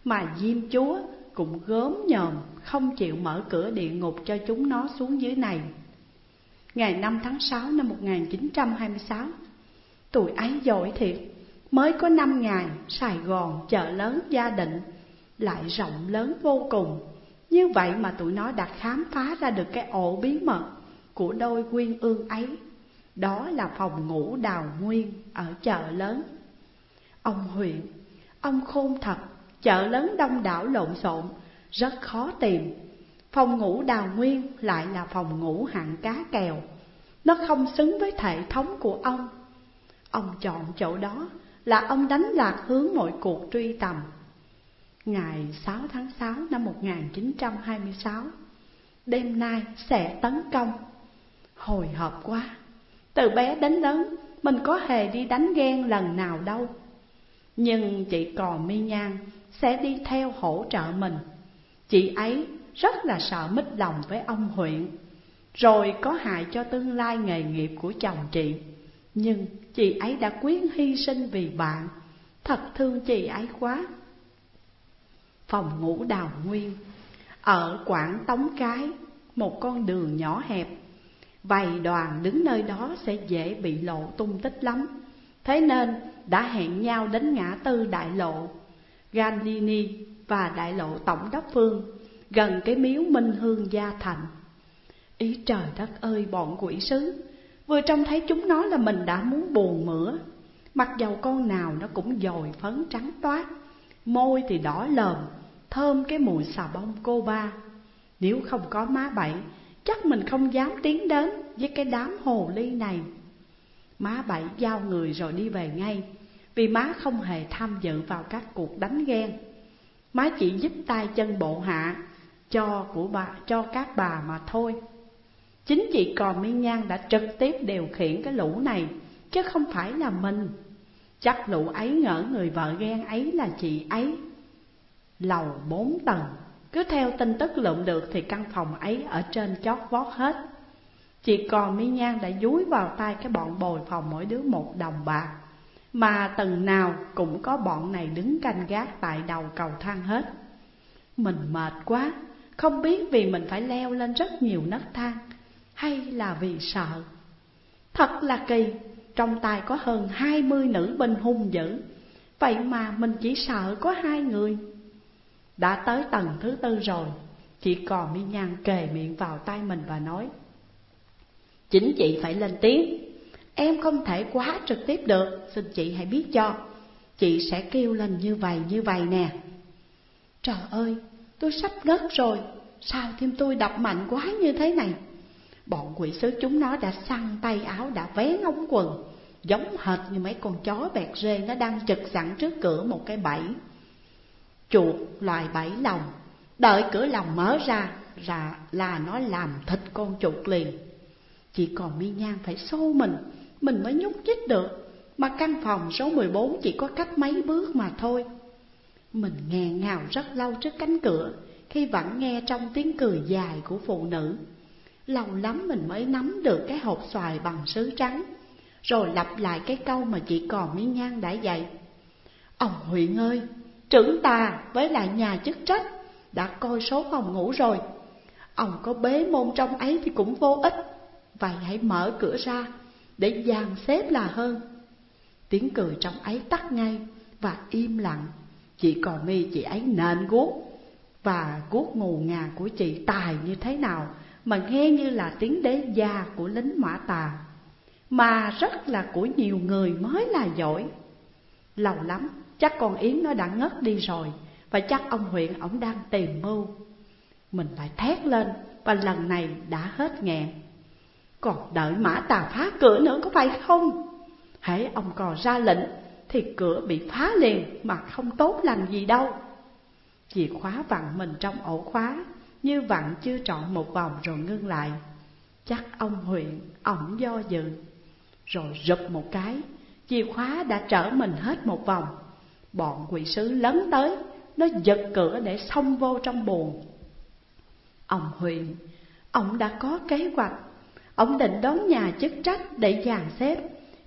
Mà Diêm Chúa cũng gớm nhòm Không chịu mở cửa địa ngục cho chúng nó xuống dưới này. Ngày 5 tháng 6 năm 1926 Tuổi ấy giỏi thiệt, Mới có 5 ngày Sài Gòn chợ lớn gia định Lại rộng lớn vô cùng. Như vậy mà tụi nó đã khám phá ra được cái ổ bí mật Của đôi quyên ương ấy đó là phòng ngủ đào nguyên ở chợ lớn. Ông huyện, ông khôn thật Chợ lớn đông đảo lộn xộn, rất khó tìm. Phòng ngủ đào nguyên lại là phòng ngủ hạng cá kèo. Nó không xứng với hệ thống của ông. Ông chọn chỗ đó là ông đánh lạc hướng mọi cuộc truy tầm. Ngày 6 tháng 6 năm 1926 Đêm nay sẽ tấn công. Hồi hộp quá. Từ bé đến lớn, Mình có hề đi đánh ghen lần nào đâu. Nhưng chị cò mi nhan Sẽ đi theo hỗ trợ mình. Chị ấy rất là sợ mít lòng với ông huyện Rồi có hại cho tương lai nghề nghiệp của chồng chị. Nhưng chị ấy đã quyết hy sinh vì bạn. Thật thương chị ấy quá. Phòng ngủ đào nguyên. Ở quảng Tống Cái, Một con đường nhỏ hẹp vầy đoàn đứng nơi đó sẽ dễ bị lộ tung tích lắm. Thế nên đã hẹn nhau đến ngã tư đại lộ Gandini và đại lộ Tổng đốc Phương, Gần cái miếu Minh Hương Gia Thành. Ý trời đất ơi, bọn quỷ sứ, Vừa trông thấy chúng nó là mình đã muốn buồn mửa. Mặc dầu con nào nó cũng dồi phấn trắng toát, Môi thì đỏ lờm, Thơm cái mùi xà bông cô ba. Nếu không có má bảy Chắc mình không dám tiến đến với cái đám hồ ly này. Má bảy giao người rồi đi về ngay, Vì má không hề tham dự vào các cuộc đánh ghen. Má chỉ giúp tay chân bộ hạ cho của bà, cho các bà mà thôi. Chính chị còn miên nhan đã trực tiếp điều khiển cái lũ này, Chứ không phải là mình. Chắc lũ ấy ngỡ người vợ ghen ấy là chị ấy. Lầu bốn tầng. Cứ theo tin tức lượm được thì căn phòng ấy ở trên chót vót hết. Chị còn mi nhan đã dúi vào tay cái bọn bồi phòng mỗi đứa một đồng bạc. Mà tầng nào cũng có bọn này đứng canh gác tại đầu cầu thang hết. Mình mệt quá, Không biết vì mình phải leo lên rất nhiều nấc thang Hay là vì sợ. Thật là kỳ, Trong tay có hơn hai mươi nữ binh hung dữ. Vậy mà mình chỉ sợ có hai người. Đã tới tầng thứ tư rồi. Chị còn mi nhan kề miệng vào tay mình và nói, Chính chị phải lên tiếng. Em không thể quá trực tiếp được. Xin chị hãy biết cho. Chị sẽ kêu lên như vậy như vậy nè. Trời ơi, Tôi sắp ngất rồi. Sao thêm tôi đập mạnh quá như thế này? Bọn quỷ sứ chúng nó đã săn tay áo, Đã vén ống quần, Giống hệt như mấy con chó bẹt rê Nó đang chực sẵn trước cửa một cái bẫy. Chuột loài bẫy lòng. Đợi cửa lòng mở ra Là, là nó làm thịt con chuột liền. Chỉ còn mi nhan phải xô mình Mình mới nhúc nhích được. Mà căn phòng số 14 chỉ có cách mấy bước mà thôi. Mình nghe ngào rất lâu trước cánh cửa Khi vẫn nghe trong tiếng cười dài của phụ nữ. Lâu lắm mình mới nắm được cái hộp xoài bằng sứ trắng Rồi lặp lại cái câu mà chị còn mi nhan đã dạy. Ông huyện ơi, trưởng tà với lại nhà chức trách, Đã coi số phòng ngủ rồi. Ông có bế môn trong ấy thì cũng vô ích Vậy hãy mở cửa ra để dàn xếp là hơn. Tiếng cười trong ấy tắt ngay và im lặng Chị còn mi chị ấy nện guốc. Và guốc ngù ngà của chị tài như thế nào Mà nghe như là tiếng đế gia của lính mã tà. Mà rất là của nhiều người mới là giỏi. Lâu lắm chắc con Yến nó đã ngất đi rồi, Và chắc ông huyện ổng đang tìm mưu. Mình lại thét lên, Và lần này đã hết nghẹn. Còn đợi mã tà phá cửa nữa có phải không? Hãy ông cò ra lệnh, thì cửa bị phá liền mà không tốt làm gì đâu. Chìa khóa vặn mình trong ổ khóa, như vặn chưa trọn một vòng rồi ngưng lại. Chắc ông huyện ổng do dự, rồi rụp một cái, chìa khóa đã trở mình hết một vòng bọn quỷ sứ lấn tới, nó giật cửa để xông vô trong buồn. Ông huyền ông đã có kế hoạch. Ông định đón nhà chức trách để dàn xếp.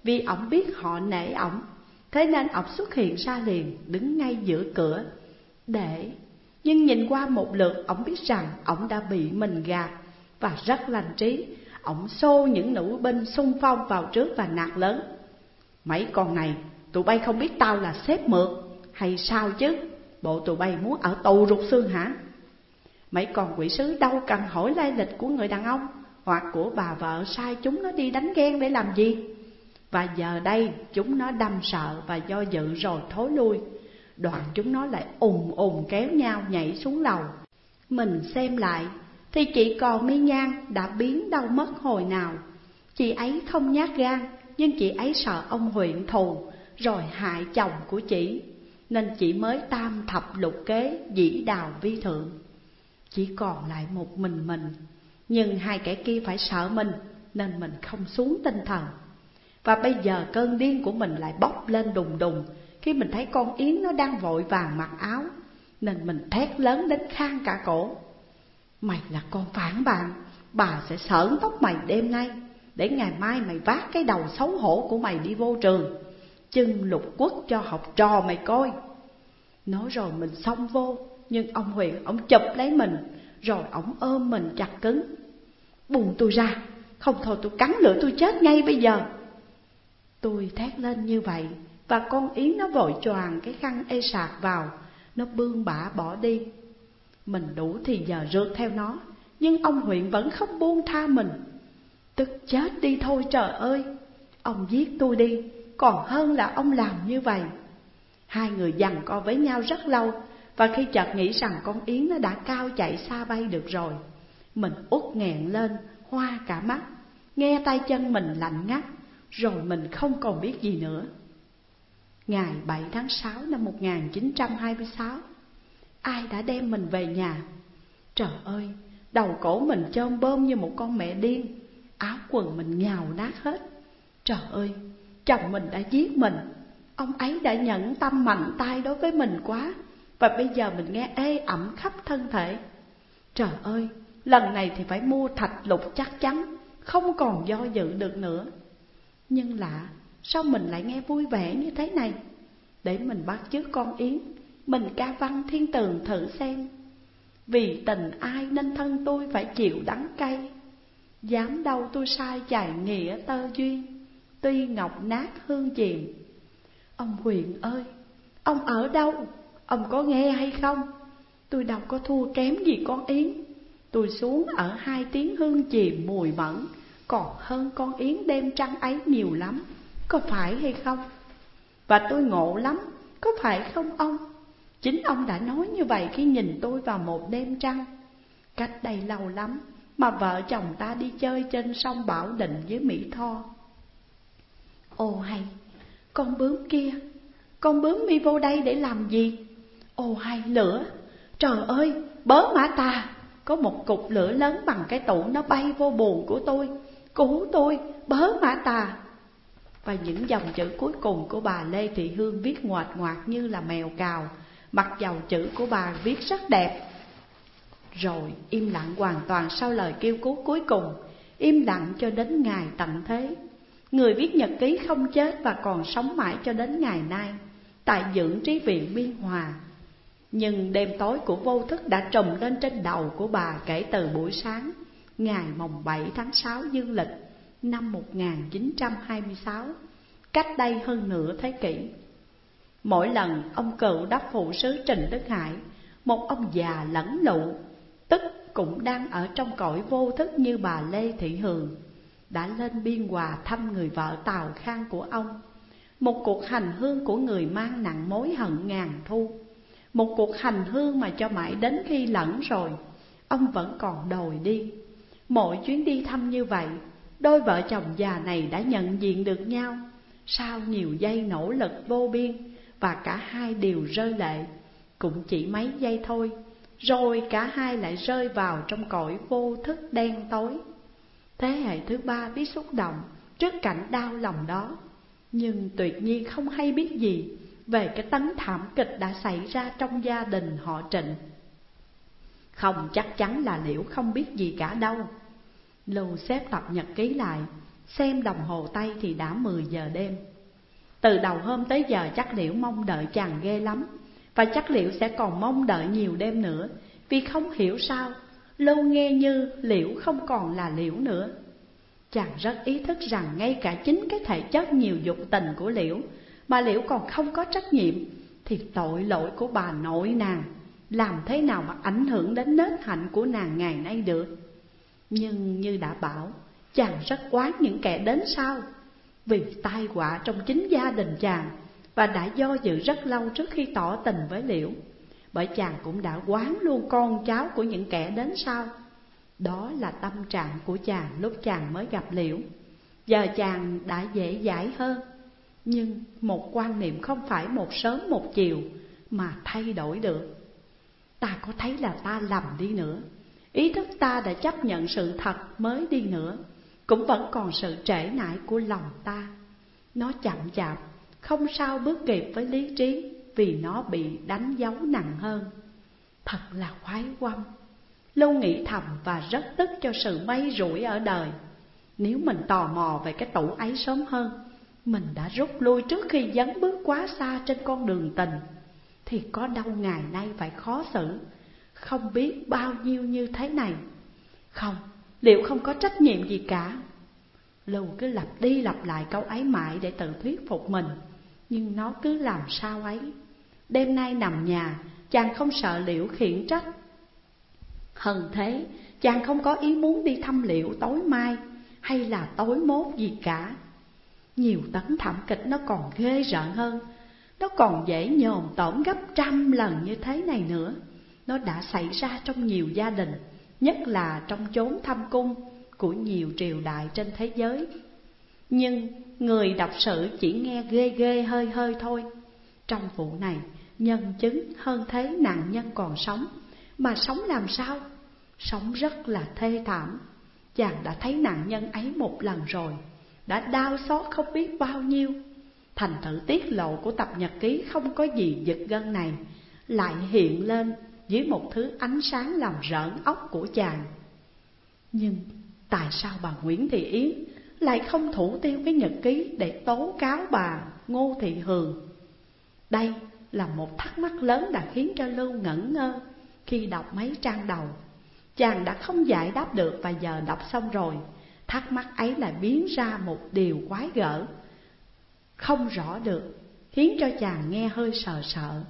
Vì ông biết họ nể ổng Thế nên ông xuất hiện ra liền, đứng ngay giữa cửa. Để, Nhưng nhìn qua một lượt, ông biết rằng ông đã bị mình gạt. Và rất lành trí, Ông xô những nữ binh xung phong vào trước và nạt lớn. Mấy con này, tụi bay không biết tao là xếp mượt. Hay sao chứ? Bộ tụi bay muốn ở tù rụt xương hả? Mấy con quỷ sứ đâu cần hỏi lai lịch của người đàn ông. Hoặc của bà vợ sai chúng nó đi đánh ghen để làm gì? Và giờ đây chúng nó đâm sợ và do dự rồi thối lui. Đoạn chúng nó lại ùm ùm kéo nhau nhảy xuống lầu. Mình xem lại, thì chị còn mi nhan đã biến đâu mất hồi nào. Chị ấy không nhát gan, nhưng chị ấy sợ ông huyện thù, Rồi hại chồng của chị. Nên chỉ mới tam thập lục kế dĩ đào vi thượng. Chỉ còn lại một mình mình, Nhưng hai kẻ kia phải sợ mình, Nên mình không xuống tinh thần. Và bây giờ cơn điên của mình lại bốc lên đùng đùng. Khi mình thấy con Yến nó đang vội vàng mặc áo, Nên mình thét lớn đến khang cả cổ. Mày là con phản bạn, Bà sẽ sởn tóc mày đêm nay, Để ngày mai mày vác cái đầu xấu hổ của mày đi vô trường. Chân lục quất cho học trò mày coi. Nói rồi mình xông vô, Nhưng ông Huyền, ông chụp lấy mình, Rồi ông ôm mình chặt cứng. Buông tôi ra, Không thôi tôi cắn lửa tôi chết ngay bây giờ. Tôi thét lên như vậy, Và con Yến nó vội choàng cái khăn ê sạc vào, Nó bươn bả bỏ đi. Mình đủ thì giờ rượt theo nó, Nhưng ông huyện vẫn không buông tha mình. Tức chết đi thôi, trời ơi, Ông giết tôi đi. Còn hơn là ông làm như vậy. Hai người dằn co với nhau rất lâu Và khi chợt nghĩ rằng con Yến nó đã cao chạy xa bay được rồi Mình út nghẹn lên, hoa cả mắt Nghe tay chân mình lạnh ngắt Rồi mình không còn biết gì nữa. Ngày 7 tháng 6 năm 1926 Ai đã đem mình về nhà? Trời ơi, đầu cổ mình chôm bơm như một con mẹ điên Áo quần mình nhào nát hết. Trời ơi, chồng mình đã giết mình. Ông ấy đã nhẫn tâm mạnh tay đối với mình quá. Và bây giờ mình nghe ê ẩm khắp thân thể. Trời ơi, lần này thì phải mua thạch lục chắc chắn Không còn do dự được nữa. Nhưng lạ, sao mình lại nghe vui vẻ như thế này? Để mình bắt chước con Yến Mình ca văn thiên tường thử xem. Vì tình ai nên thân tôi phải chịu đắng cay. Dám đâu tôi sai chài nghĩa tơ duyên. Tuy ngọc nát hương chìm Ông Huyền ơi, ông ở đâu? Ông có nghe hay không? Tôi đâu có thua kém gì con Yến Tôi xuống ở hai tiếng hương chìm mùi mẫn Còn hơn con Yến đêm trăng ấy nhiều lắm Có phải hay không? Và tôi ngộ lắm, có phải không ông? Chính ông đã nói như vậy khi nhìn tôi vào một đêm trăng Cách đây lâu lắm Mà vợ chồng ta đi chơi trên sông Bảo Định với Mỹ Tho Ồ hay, con bướm kia, con bướm mi vô đây để làm gì? Ồ hay lửa, trời ơi, bớ mã ta, có một cục lửa lớn bằng cái tủ nó bay vô buồn của tôi, cứu tôi, bớ mã ta. Và những dòng chữ cuối cùng của bà Lê Thị Hương viết ngoạch ngoạc như là mèo cào, mặc dầu chữ của bà viết rất đẹp. Rồi im lặng hoàn toàn sau lời kêu cứu cuối cùng, im lặng cho đến ngày tận thế. Người viết nhật ký không chết và còn sống mãi cho đến ngày nay, Tại dưỡng trí viện Biên Hòa. Nhưng đêm tối của vô thức đã trùm lên trên đầu của bà kể từ buổi sáng, Ngày mồng 7 tháng 6 dương lịch, năm 1926 Cách đây hơn nửa thế kỷ. Mỗi lần ông cựu đắp phụ sứ Trình Đức Hải, Một ông già lẫn lụ, Tức cũng đang ở trong cõi vô thức như bà Lê Thị Hường đã lên biên hòa thăm người vợ Tào Khang của ông. Một cuộc hành hương của người mang nặng mối hận ngàn thu. Một cuộc hành hương mà cho mãi đến khi lẫn rồi, ông vẫn còn đòi đi. Mỗi chuyến đi thăm như vậy, đôi vợ chồng già này đã nhận diện được nhau. Sau nhiều giây nỗ lực vô biên, và cả hai đều rơi lệ, cũng chỉ mấy giây thôi. Rồi cả hai lại rơi vào trong cõi vô thức đen tối. Thế hệ thứ ba biết xúc động trước cảnh đau lòng đó. Nhưng tuyệt nhiên không hay biết gì về cái tấn thảm kịch đã xảy ra trong gia đình họ trịnh. Không, chắc chắn là Liễu không biết gì cả đâu. Lưu xếp tập nhật ký lại, Xem đồng hồ tay thì đã 10 giờ đêm. Từ đầu hôm tới giờ chắc Liễu mong đợi chàng ghê lắm, Và chắc Liễu sẽ còn mong đợi nhiều đêm nữa, Vì không hiểu sao Lâu nghe như liễu không còn là liễu nữa. Chàng rất ý thức rằng ngay cả chính cái thể chất nhiều dục tình của liễu Mà liễu còn không có trách nhiệm, Thì tội lỗi của bà nội nàng Làm thế nào mà ảnh hưởng đến nết hạnh của nàng ngày nay được. Nhưng như đã bảo, Chàng rất quán những kẻ đến sau, Vì tai họa trong chính gia đình chàng Và đã do dự rất lâu trước khi tỏ tình với liễu bởi chàng cũng đã quán luôn con cháu của những kẻ đến sau. Đó là tâm trạng của chàng lúc chàng mới gặp Liễu. Giờ chàng đã dễ dãi hơn. Nhưng một quan niệm không phải một sớm một chiều mà thay đổi được. Ta có thấy là ta lầm đi nữa. Ý thức ta đã chấp nhận sự thật mới đi nữa. Cũng vẫn còn sự trễ nải của lòng ta. Nó chậm chạp, không sao bước kịp với lý trí. Vì nó bị đánh dấu nặng hơn. Thật là khoái quăm. Lâu nghĩ thầm và rất tức cho sự may rủi ở đời. Nếu mình tò mò về cái tủ ấy sớm hơn Mình đã rút lui trước khi dấn bước quá xa trên con đường tình. Thì có đâu ngày nay phải khó xử. Không biết bao nhiêu như thế này. Không, liệu không có trách nhiệm gì cả? Lưu cứ lặp đi lặp lại câu ấy mãi để tự thuyết phục mình. Nhưng nó cứ làm sao ấy? Đêm nay nằm nhà, chàng không sợ liễu khiển trách hơn thế, chàng không có ý muốn đi thăm liễu tối mai hay là tối mốt gì cả. Nhiều tấn thảm kịch nó còn ghê rợn hơn, nó còn dễ nhồn tổn gấp trăm lần như thế này nữa. Nó đã xảy ra trong nhiều gia đình, nhất là trong chốn thăm cung của nhiều triều đại trên thế giới. Nhưng người đọc sự chỉ nghe ghê ghê hơi hơi thôi. Trong vụ này, nhân chứng hơn thế nạn nhân còn sống. Mà sống làm sao? Sống rất là thê thảm. Chàng đã thấy nạn nhân ấy một lần rồi. Đã đau xót không biết bao nhiêu. Thành thử tiết lộ của tập nhật ký không có gì giật gân này. Lại hiện lên dưới một thứ ánh sáng làm rợn óc của chàng. Nhưng tại sao bà Nguyễn Thị Yến lại không thủ tiêu cái nhật ký để tố cáo bà Ngô Thị Hường? Đây là một thắc mắc lớn đã khiến cho Lưu ngẩn ngơ khi đọc mấy trang đầu. Chàng đã không giải đáp được và giờ đọc xong rồi. Thắc mắc ấy lại biến ra một điều quái gở. Không rõ được, Khiến cho chàng nghe hơi sợ sợ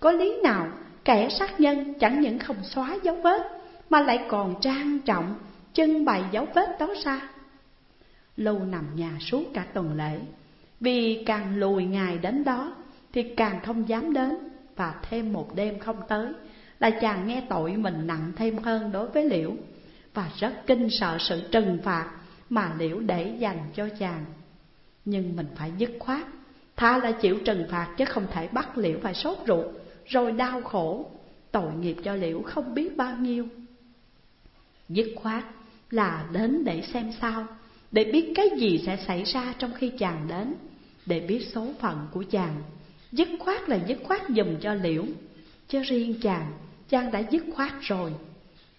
Có lý nào kẻ sát nhân chẳng những không xóa dấu vết, Mà lại còn trang trọng, trưng bày dấu vết đó ra Lâu nằm nhà suốt cả tuần lễ. Vì càng lùi ngày đến đó thì càng không dám đến Và thêm một đêm không tới, là chàng nghe tội mình nặng thêm hơn đối với Liễu. Và rất kinh sợ sự trừng phạt mà Liễu để dành cho chàng. Nhưng mình phải dứt khoát, Tha là chịu trừng phạt chứ không thể bắt Liễu phải sốt ruột, Rồi đau khổ. Tội nghiệp cho Liễu không biết bao nhiêu. Dứt khoát là đến để xem sao, Để biết cái gì sẽ xảy ra trong khi chàng đến, Để biết số phận của chàng. Dứt khoát là dứt khoát dùm cho Liễu. Chứ riêng chàng Chàng đã dứt khoát rồi.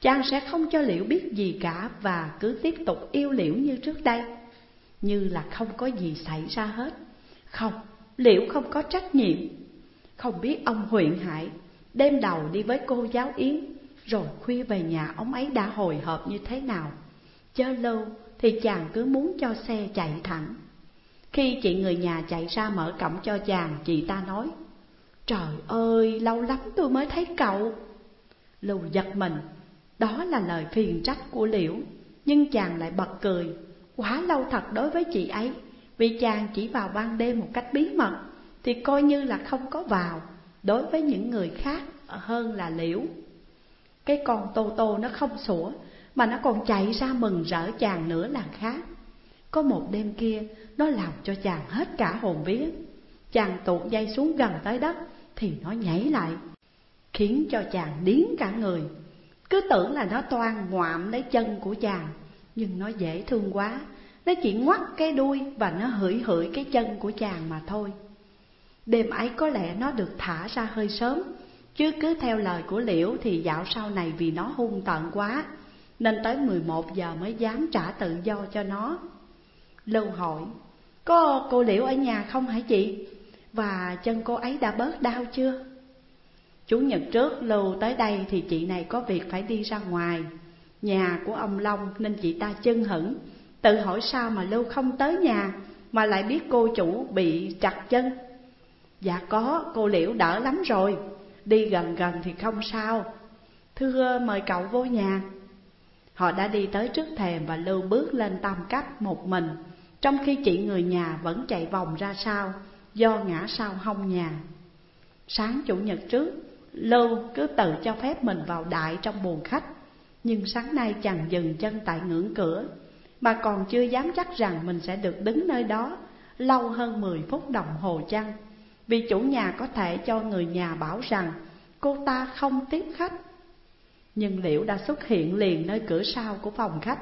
Chàng sẽ không cho Liễu biết gì cả Và cứ tiếp tục yêu Liễu như trước đây. Như là không có gì xảy ra hết. Không, Liễu không có trách nhiệm. Không biết ông huyện Hải Đêm đầu đi với cô giáo Yến Rồi khuya về nhà ông ấy đã hồi hộp như thế nào. Chớ lâu thì chàng cứ muốn cho xe chạy thẳng. Khi chị người nhà chạy ra mở cổng cho chàng Chị ta nói Trời ơi, lâu lắm tôi mới thấy cậu. Lưu giật mình Đó là lời phiền trách của Liễu Nhưng chàng lại bật cười Quá lâu thật đối với chị ấy Vì chàng chỉ vào ban đêm một cách bí mật Thì coi như là không có vào Đối với những người khác hơn là Liễu. Cái con Tô Tô nó không sủa Mà nó còn chạy ra mừng rỡ chàng nữa là khác. Có một đêm kia Nó làm cho chàng hết cả hồn vía Chàng tuột dây xuống gần tới đất Thì nó nhảy lại khiến cho chàng điến cả người. Cứ tưởng là nó toan ngoạm lấy chân của chàng, nhưng nó dễ thương quá, nó chỉ ngoắt cái đuôi và nó hửi hửi cái chân của chàng mà thôi. Đêm ấy có lẽ nó được thả ra hơi sớm, chứ cứ theo lời của Liễu thì dạo sau này vì nó hung tợn quá, nên tới 11 giờ mới dám trả tự do cho nó. Lưu hỏi, có cô Liễu ở nhà không hả chị? Và chân cô ấy đã bớt đau chưa? Chủ nhật trước Lưu tới đây thì chị này có việc phải đi ra ngoài. Nhà của ông Long nên chị ta chân hững Tự hỏi sao mà Lưu không tới nhà Mà lại biết cô chủ bị chặt chân. Dạ có, cô Liễu đỡ lắm rồi Đi gần gần thì không sao. Thưa mời cậu vô nhà. Họ đã đi tới trước thềm và Lưu bước lên tam cách một mình. Trong khi chị người nhà vẫn chạy vòng ra sau, Do ngã sau hông nhà. Sáng chủ nhật trước Lưu cứ tự cho phép mình vào đại trong buồng khách, Nhưng sáng nay chàng dừng chân tại ngưỡng cửa, Mà còn chưa dám chắc rằng mình sẽ được đứng nơi đó lâu hơn 10 phút đồng hồ chăng, Vì chủ nhà có thể cho người nhà bảo rằng cô ta không tiếp khách. Nhưng Liễu đã xuất hiện liền nơi cửa sau của phòng khách,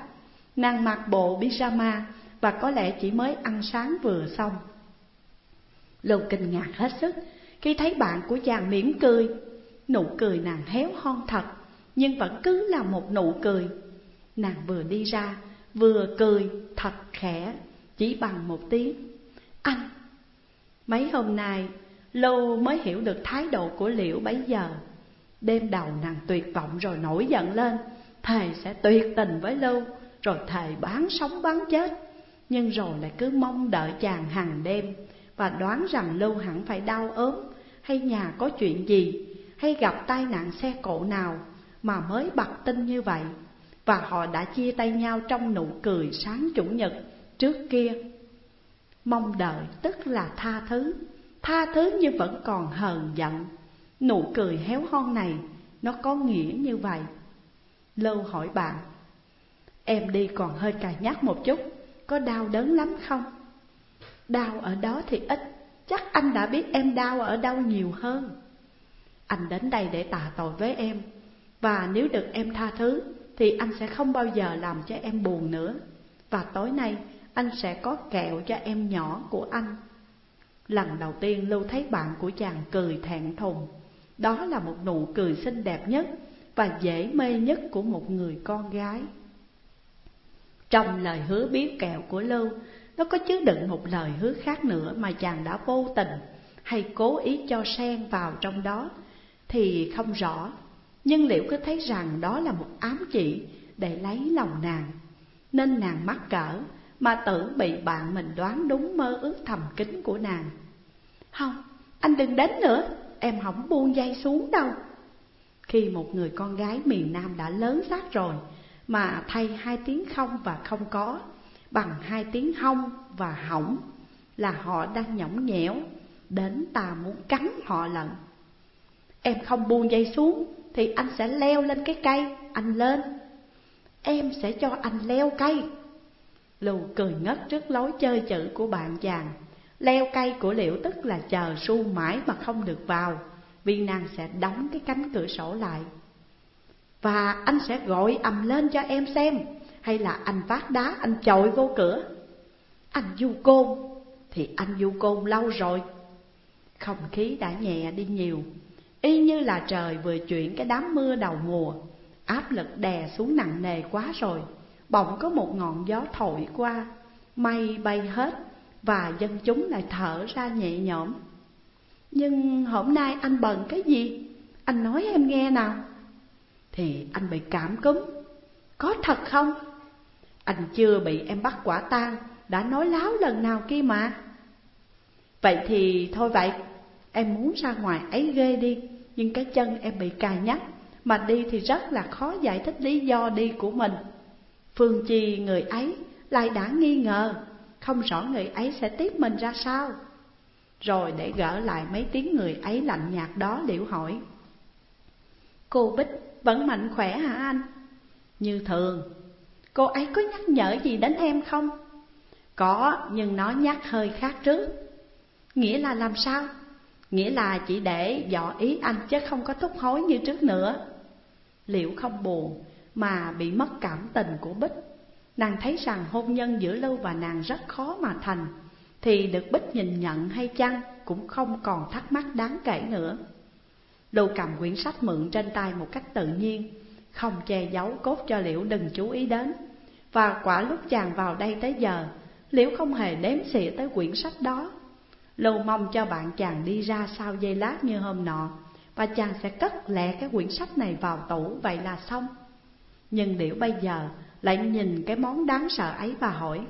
Nàng mặc bộ pyjama và có lẽ chỉ mới ăn sáng vừa xong. Lưu kinh ngạc hết sức, khi thấy bạn của chàng mỉm cười. Nụ cười nàng héo hon thật, Nhưng vẫn cứ là một nụ cười. Nàng vừa đi ra, Vừa cười thật khẽ, Chỉ bằng một tiếng. Anh, Mấy hôm nay, Lô mới hiểu được thái độ của Liễu bấy giờ. Đêm đầu nàng tuyệt vọng rồi nổi giận lên. Thầy sẽ tuyệt tình với Lưu Rồi thầy bán sống bán chết. Nhưng rồi lại cứ mong đợi chàng hàng đêm Và đoán rằng Lưu hẳn phải đau ốm Hay nhà có chuyện gì Hay gặp tai nạn xe cộ nào Mà mới bật tin như vậy. Và họ đã chia tay nhau trong nụ cười sáng chủ nhật trước kia. Mong đợi tức là tha thứ. Tha thứ nhưng vẫn còn hờn giận. Nụ cười héo hon này Nó có nghĩa như vậy. Lâu hỏi bạn, Em đi còn hơi cài nhắc một chút. Có đau đớn lắm không? Đau ở đó thì ít. Chắc anh đã biết em đau ở đâu nhiều hơn. Anh đến đây để tạ tội với em. Và nếu được em tha thứ, Thì anh sẽ không bao giờ làm cho em buồn nữa. Và tối nay, anh sẽ có kẹo cho em nhỏ của anh. Lần đầu tiên Lưu thấy bạn của chàng cười thẹn thùng. Đó là một nụ cười xinh đẹp nhất Và dễ mê nhất của một người con gái. Trong lời hứa biếu kẹo của Lưu Nó có chứa đựng một lời hứa khác nữa Mà chàng đã vô tình hay cố ý cho xen vào trong đó Thì không rõ Nhưng liệu cứ thấy rằng đó là một ám chỉ Để lấy lòng nàng Nên nàng mắc cỡ mà tưởng bị bạn mình đoán đúng mơ ước thầm kín của nàng. Không, anh đừng đến nữa, em không buông dây xuống đâu. Khi một người con gái miền Nam đã lớn xác rồi, mà thay hai tiếng không và không có, bằng hai tiếng hông và hỏng, là họ đang nhõng nhẽo, đến ta muốn cắn họ lận. Em không buông dây xuống, thì anh sẽ leo lên cái cây, anh lên. Em sẽ cho anh leo cây. lù cười ngất trước lối chơi chữ của bạn chàng Leo cây của liễu tức là chờ su mãi mà không được vào Vì nàng sẽ đóng cái cánh cửa sổ lại và anh sẽ gọi ầm lên cho em xem, Hay là anh vác đá, anh chội vô cửa. Anh du côn, Thì anh du côn lâu rồi. Không khí đã nhẹ đi nhiều, Y như là trời vừa chuyển cái đám mưa đầu mùa. Áp lực đè xuống nặng nề quá rồi, Bỗng có một ngọn gió thổi qua, Mây bay hết Và dân chúng lại thở ra nhẹ nhõm. Nhưng hôm nay anh bận cái gì? Anh nói em nghe nào. Thì anh bị cảm cúm. Có thật không? Anh chưa bị em bắt quả tang, Đã nói láo lần nào kia mà. Vậy thì thôi vậy, Em muốn ra ngoài ấy ghê đi, Nhưng cái chân em bị cài nhắc, Mà đi thì rất là khó giải thích lý do đi của mình. Phương Chi, người ấy, lại đã nghi ngờ, Không rõ người ấy sẽ tiếp mình ra sao. Rồi để gỡ lại mấy tiếng người ấy lạnh nhạt đó liễu hỏi. Cô Bích vẫn mạnh khỏe hả anh? Như thường Cô ấy có nhắc nhở gì đến em không? Có nhưng nó nhắc hơi khác trước Nghĩa là làm sao? Nghĩa là chỉ để dò ý anh chứ không có thúc hối như trước nữa Liệu không buồn mà bị mất cảm tình của Bích. Nàng thấy rằng hôn nhân giữa Lưu và nàng rất khó mà thành, thì được Bích nhìn nhận hay chăng cũng không còn thắc mắc đáng kể nữa. Lưu cầm quyển sách mượn trên tay một cách tự nhiên, không che giấu cốt cho Liễu đừng chú ý đến. Và quả lúc chàng vào đây tới giờ, Liễu không hề đếm xỉa tới quyển sách đó. Lưu mong cho bạn chàng đi ra sau giây lát như hôm nọ, và chàng sẽ cất lẹ cái quyển sách này vào tủ, vậy là xong. Nhưng liễu bây giờ lại nhìn cái món đáng sợ ấy và hỏi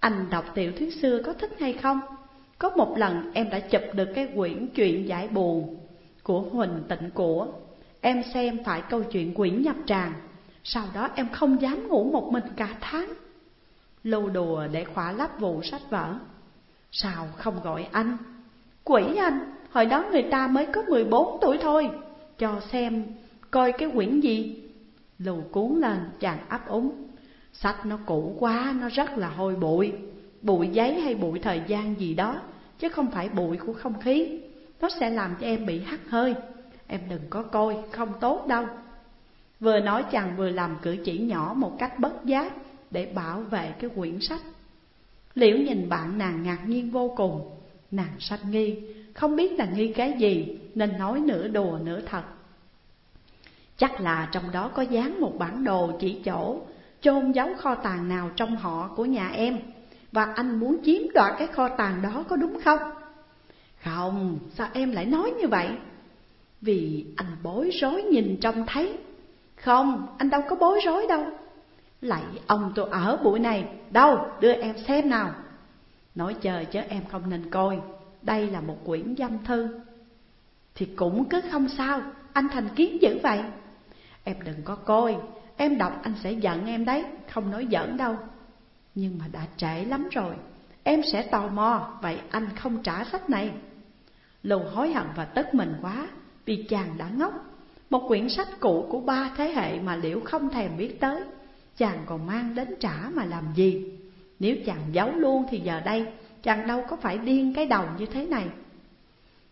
Anh đọc tiểu thuyết xưa có thích hay không? Có một lần em đã chụp được cái quyển chuyện giải buồn của Huỳnh Tịnh Của. Em xem phải câu chuyện quyển nhập tràng Sau đó em không dám ngủ một mình cả tháng. Lâu đùa để khỏa lấp vụ sách vở. Sao không gọi anh? Quỷ anh, hồi đó người ta mới có 14 tuổi thôi Cho xem coi cái quyển gì. Lù cuốn lên chàng ấp úng. Sách nó cũ quá, nó rất là hôi bụi. Bụi giấy hay bụi thời gian gì đó Chứ không phải bụi của không khí. Nó sẽ làm cho em bị hắt hơi. Em đừng có coi, không tốt đâu. Vừa nói chàng vừa làm cử chỉ nhỏ một cách bất giác Để bảo vệ cái quyển sách. Liễu nhìn bạn nàng ngạc nhiên vô cùng. Nàng sanh nghi Không biết là nghi cái gì Nên nói nửa đùa nửa thật. Chắc là trong đó có dán một bản đồ chỉ chỗ chôn giấu kho tàng nào trong họ của nhà em. Và anh muốn chiếm đoạt cái kho tàng đó có đúng không? Không, sao em lại nói như vậy? Vì anh bối rối nhìn trông thấy. Không, anh đâu có bối rối đâu. Lại ông tôi ở buổi này. Đâu, đưa em xem nào. Nói chờ chứ em không nên coi. Đây là một quyển dâm thư. Thì cũng cứ không sao Anh thành kiến dữ vậy. Em đừng có coi Em đọc anh sẽ giận em đấy Không nói giỡn đâu. Nhưng mà đã trễ lắm rồi Em sẽ tò mò Vậy anh không trả sách này. Lưu hối hận và tức mình quá, Vì chàng đã ngốc. Một quyển sách cũ của ba thế hệ Mà Liễu không thèm biết tới. Chàng còn mang đến trả mà làm gì? Nếu chàng giấu luôn thì giờ đây, Chàng đâu có phải điên cái đầu như thế này.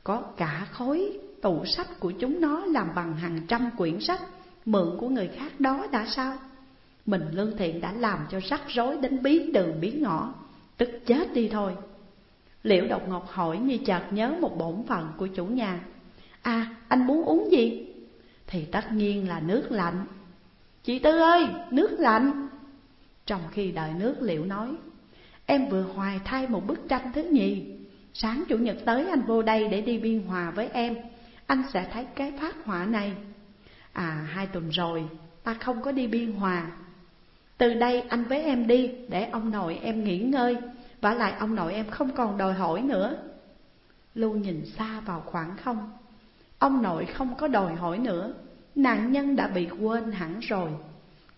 Có cả khối tủ sách của chúng nó Làm bằng hàng trăm quyển sách, Mượn của người khác đó đã sao? Mình lương thiện đã làm cho rắc rối đến biến đường biến ngõ, Tức chết đi thôi. Liễu độc ngọc hỏi như chợt nhớ một bổn phận của chủ nhà. À anh muốn uống gì? Thì tất nhiên là nước lạnh. Chị Tư ơi, nước lạnh. Trong khi đợi nước, Liễu nói, Em vừa hoài thay một bức tranh thứ nhì. Sáng chủ nhật tới anh vô đây để đi biên hòa với em. Anh sẽ thấy cái phát họa này. À hai tuần rồi, ta không có đi biên hòa. Từ đây anh với em đi, để ông nội em nghỉ ngơi. Và lại ông nội em không còn đòi hỏi nữa. Lưu nhìn xa vào khoảng không. Ông nội không có đòi hỏi nữa. Nạn nhân đã bị quên hẳn rồi.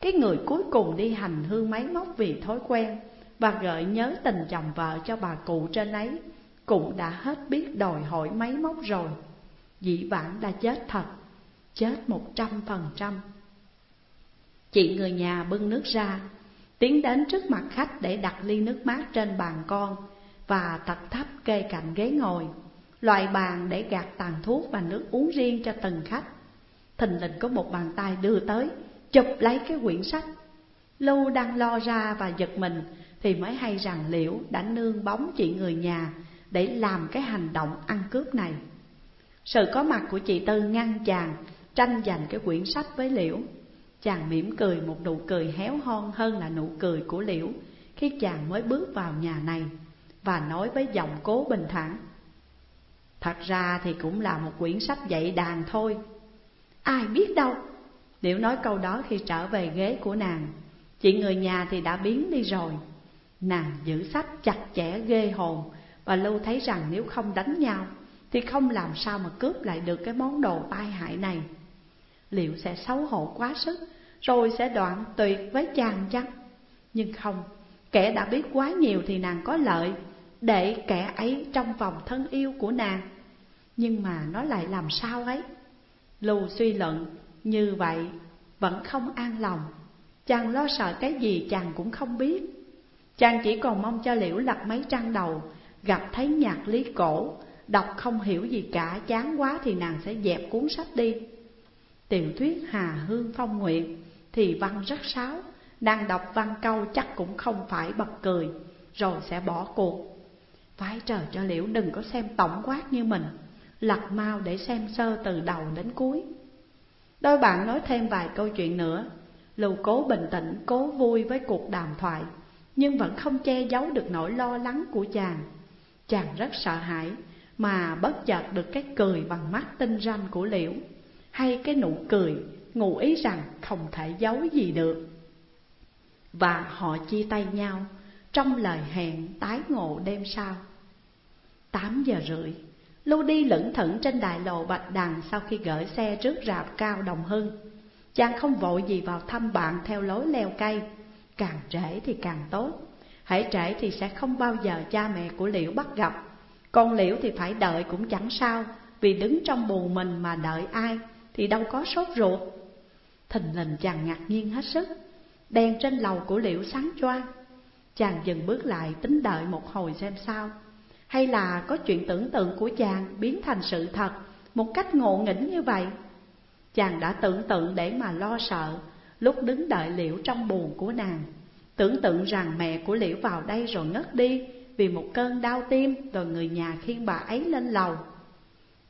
Cái người cuối cùng đi hành hương máy móc vì thói quen Và gợi nhớ tình chồng vợ cho bà cụ trên ấy Cũng đã hết biết đòi hỏi máy móc rồi. Dĩ vãng đã chết thật chết một trăm phần trăm. Chị người nhà bưng nước ra, tiến đến trước mặt khách để đặt ly nước mát trên bàn con và thật thấp kê cạnh ghế ngồi, loại bàn để gạt tàn thuốc và nước uống riêng cho từng khách. Thình lình có một bàn tay đưa tới, chụp lấy cái quyển sách. Lưu đang lo ra và giật mình thì mới hay rằng Liễu đã nương bóng chị người nhà để làm cái hành động ăn cướp này. Sự có mặt của chị Tư ngăn chàng tranh giành cái quyển sách với Liễu. Chàng mỉm cười một nụ cười héo hon hơn là nụ cười của Liễu, khi chàng mới bước vào nhà này và nói với giọng cố bình thản. Thật ra thì cũng là một quyển sách dạy đàn thôi. Ai biết đâu. Liễu nói câu đó khi trở về ghế của nàng. Chị người nhà thì đã biến đi rồi. Nàng giữ sách chặt chẽ ghê hồn và Lưu thấy rằng nếu không đánh nhau thì không làm sao mà cướp lại được cái món đồ tai hại này liệu sẽ xấu hổ quá sức, Rồi sẽ đoạn tuyệt với chàng chăng? Nhưng không, Kẻ đã biết quá nhiều thì nàng có lợi, Để kẻ ấy trong vòng thân yêu của nàng. Nhưng mà nó lại làm sao ấy? Lưu suy luận, như vậy Vẫn không an lòng. Chàng lo sợ cái gì chàng cũng không biết. Chàng chỉ còn mong cho liễu lật mấy trang đầu, Gặp thấy nhạc lý cổ, Đọc không hiểu gì cả, chán quá thì nàng sẽ dẹp cuốn sách đi. Tiểu thuyết Hà Hương Phong Nguyện thì văn rất sáo, đang đọc văn câu chắc cũng không phải bật cười, rồi sẽ bỏ cuộc. Phải trời cho liễu đừng có xem tổng quát như mình, lật mau để xem sơ từ đầu đến cuối. Đôi bạn nói thêm vài câu chuyện nữa, Lưu cố bình tĩnh, cố vui với cuộc đàm thoại, nhưng vẫn không che giấu được nỗi lo lắng của chàng. Chàng rất sợ hãi, mà bất chợt được cái cười bằng mắt tinh ranh của liễu hay cái nụ cười, ngụ ý rằng không thể giấu gì được. Và họ chia tay nhau, trong lời hẹn tái ngộ đêm sau. Tám giờ rưỡi lưu đi lững thững trên đại lộ bạch đằng sau khi gửi xe trước rạp cao đồng hưng. Chàng không vội gì vào thăm bạn theo lối leo cây. Càng trễ thì càng tốt. Hãy trễ thì sẽ không bao giờ cha mẹ của liễu bắt gặp. Còn liễu thì phải đợi cũng chẳng sao, vì đứng trong bù mình mà đợi ai thì đâu có sốt ruột. Thình lình chàng ngạc nhiên hết sức, Đèn trên lầu của liễu sáng choang. Chàng dừng bước lại tính đợi một hồi xem sao. Hay là có chuyện tưởng tượng của chàng biến thành sự thật Một cách ngộ nghĩnh như vậy? Chàng đã tưởng tượng để mà lo sợ, Lúc đứng đợi liễu trong buồn của nàng. Tưởng tượng rằng mẹ của liễu vào đây rồi ngất đi Vì một cơn đau tim rồi người nhà khiêng bà ấy lên lầu.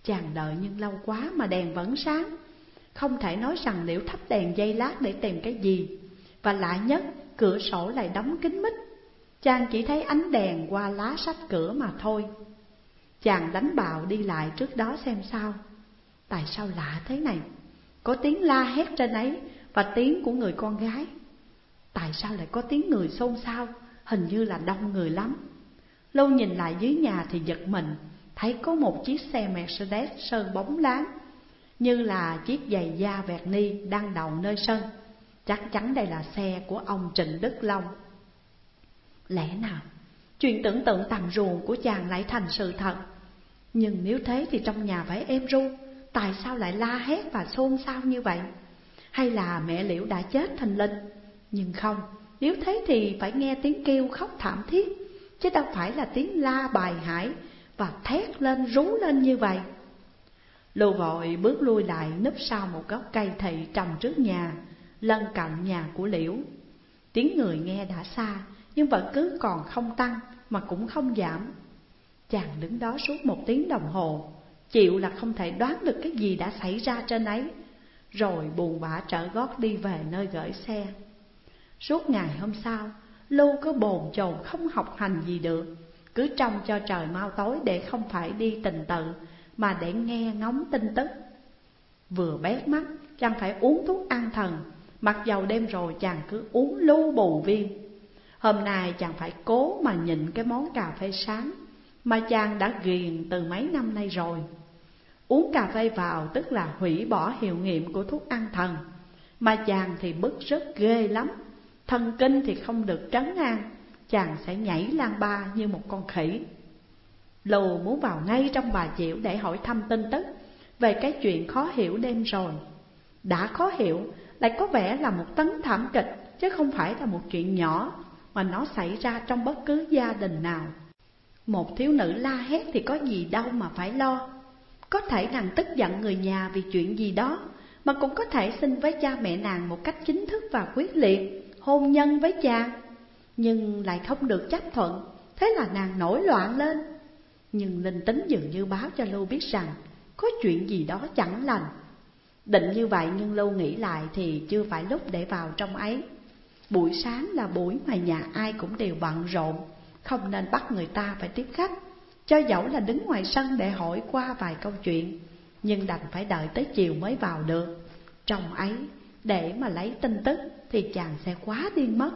Chàng đợi nhưng lâu quá mà đèn vẫn sáng. Không thể nói rằng liễu thắp đèn dây lát để tìm cái gì. Và lạ nhất, cửa sổ lại đóng kín mít. Chàng chỉ thấy ánh đèn qua lá sách cửa mà thôi. Chàng đánh bạo đi lại trước đó xem sao. Tại sao lạ thế này? Có tiếng la hét trên ấy Và tiếng của người con gái. Tại sao lại có tiếng người xôn xao? Hình như là đông người lắm. Lâu nhìn lại dưới nhà thì giật mình. Thấy có một chiếc xe Mercedes sơn bóng láng, Như là chiếc giày da vẹt ni đang đậu nơi sân. Chắc chắn đây là xe của ông Trịnh Đức Long. Lẽ nào, chuyện tưởng tượng tầm ruồng của chàng lại thành sự thật? Nhưng nếu thế thì trong nhà phải êm ru, Tại sao lại la hét và xôn xao như vậy? Hay là mẹ liễu đã chết thành linh? Nhưng không, Nếu thế thì phải nghe tiếng kêu khóc thảm thiết, Chứ đâu phải là tiếng la bài hải và thét lên rú lên như vậy Lưu vội bước lui lại núp sau một gốc cây thị trồng trước nhà Lân cận nhà của liễu Tiếng người nghe đã xa nhưng vẫn cứ còn không tăng mà cũng không giảm. Chàng đứng đó suốt một tiếng đồng hồ, chịu là không thể đoán được cái gì đã xảy ra trên ấy, rồi buồn bã trở gót đi về nơi gửi xe. Suốt ngày hôm sau, Lưu cứ bồn chồn không học hành gì được, cứ trông cho trời mau tối để không phải đi tình tự, mà để nghe ngóng tin tức. Vừa bét mắt, chàng phải uống thuốc an thần, mặc dầu đêm rồi chàng cứ uống lưu bù viên. Hôm nay chàng phải cố mà nhịn cái món cà phê sáng Mà chàng đã ghiền từ mấy năm nay rồi Uống cà phê vào tức là hủy bỏ hiệu nghiệm của thuốc an thần Mà chàng thì bức rất ghê lắm Thần kinh thì không được trấn an Chàng sẽ nhảy lan ba như một con khỉ Lù muốn vào ngay trong bà Diệu để hỏi thăm tin tức Về cái chuyện khó hiểu đêm rồi Đã khó hiểu lại có vẻ là một tấn thảm kịch Chứ không phải là một chuyện nhỏ mà nó xảy ra trong bất cứ gia đình nào. Một thiếu nữ la hét thì có gì đâu mà phải lo. Có thể nàng tức giận người nhà vì chuyện gì đó, mà cũng có thể xin với cha mẹ nàng một cách chính thức và quyết liệt, hôn nhân với cha. Nhưng lại không được chấp thuận, thế là nàng nổi loạn lên. Nhưng linh tính dường như báo cho Lưu biết rằng có chuyện gì đó chẳng lành. Định như vậy nhưng Lưu nghĩ lại thì chưa phải lúc để vào trong ấy. Buổi sáng là buổi mà nhà ai cũng đều bận rộn Không nên bắt người ta phải tiếp khách Cho dẫu là đứng ngoài sân để hỏi qua vài câu chuyện Nhưng đành phải đợi tới chiều mới vào được Trong ấy, để mà lấy tin tức thì chàng sẽ quá điên mất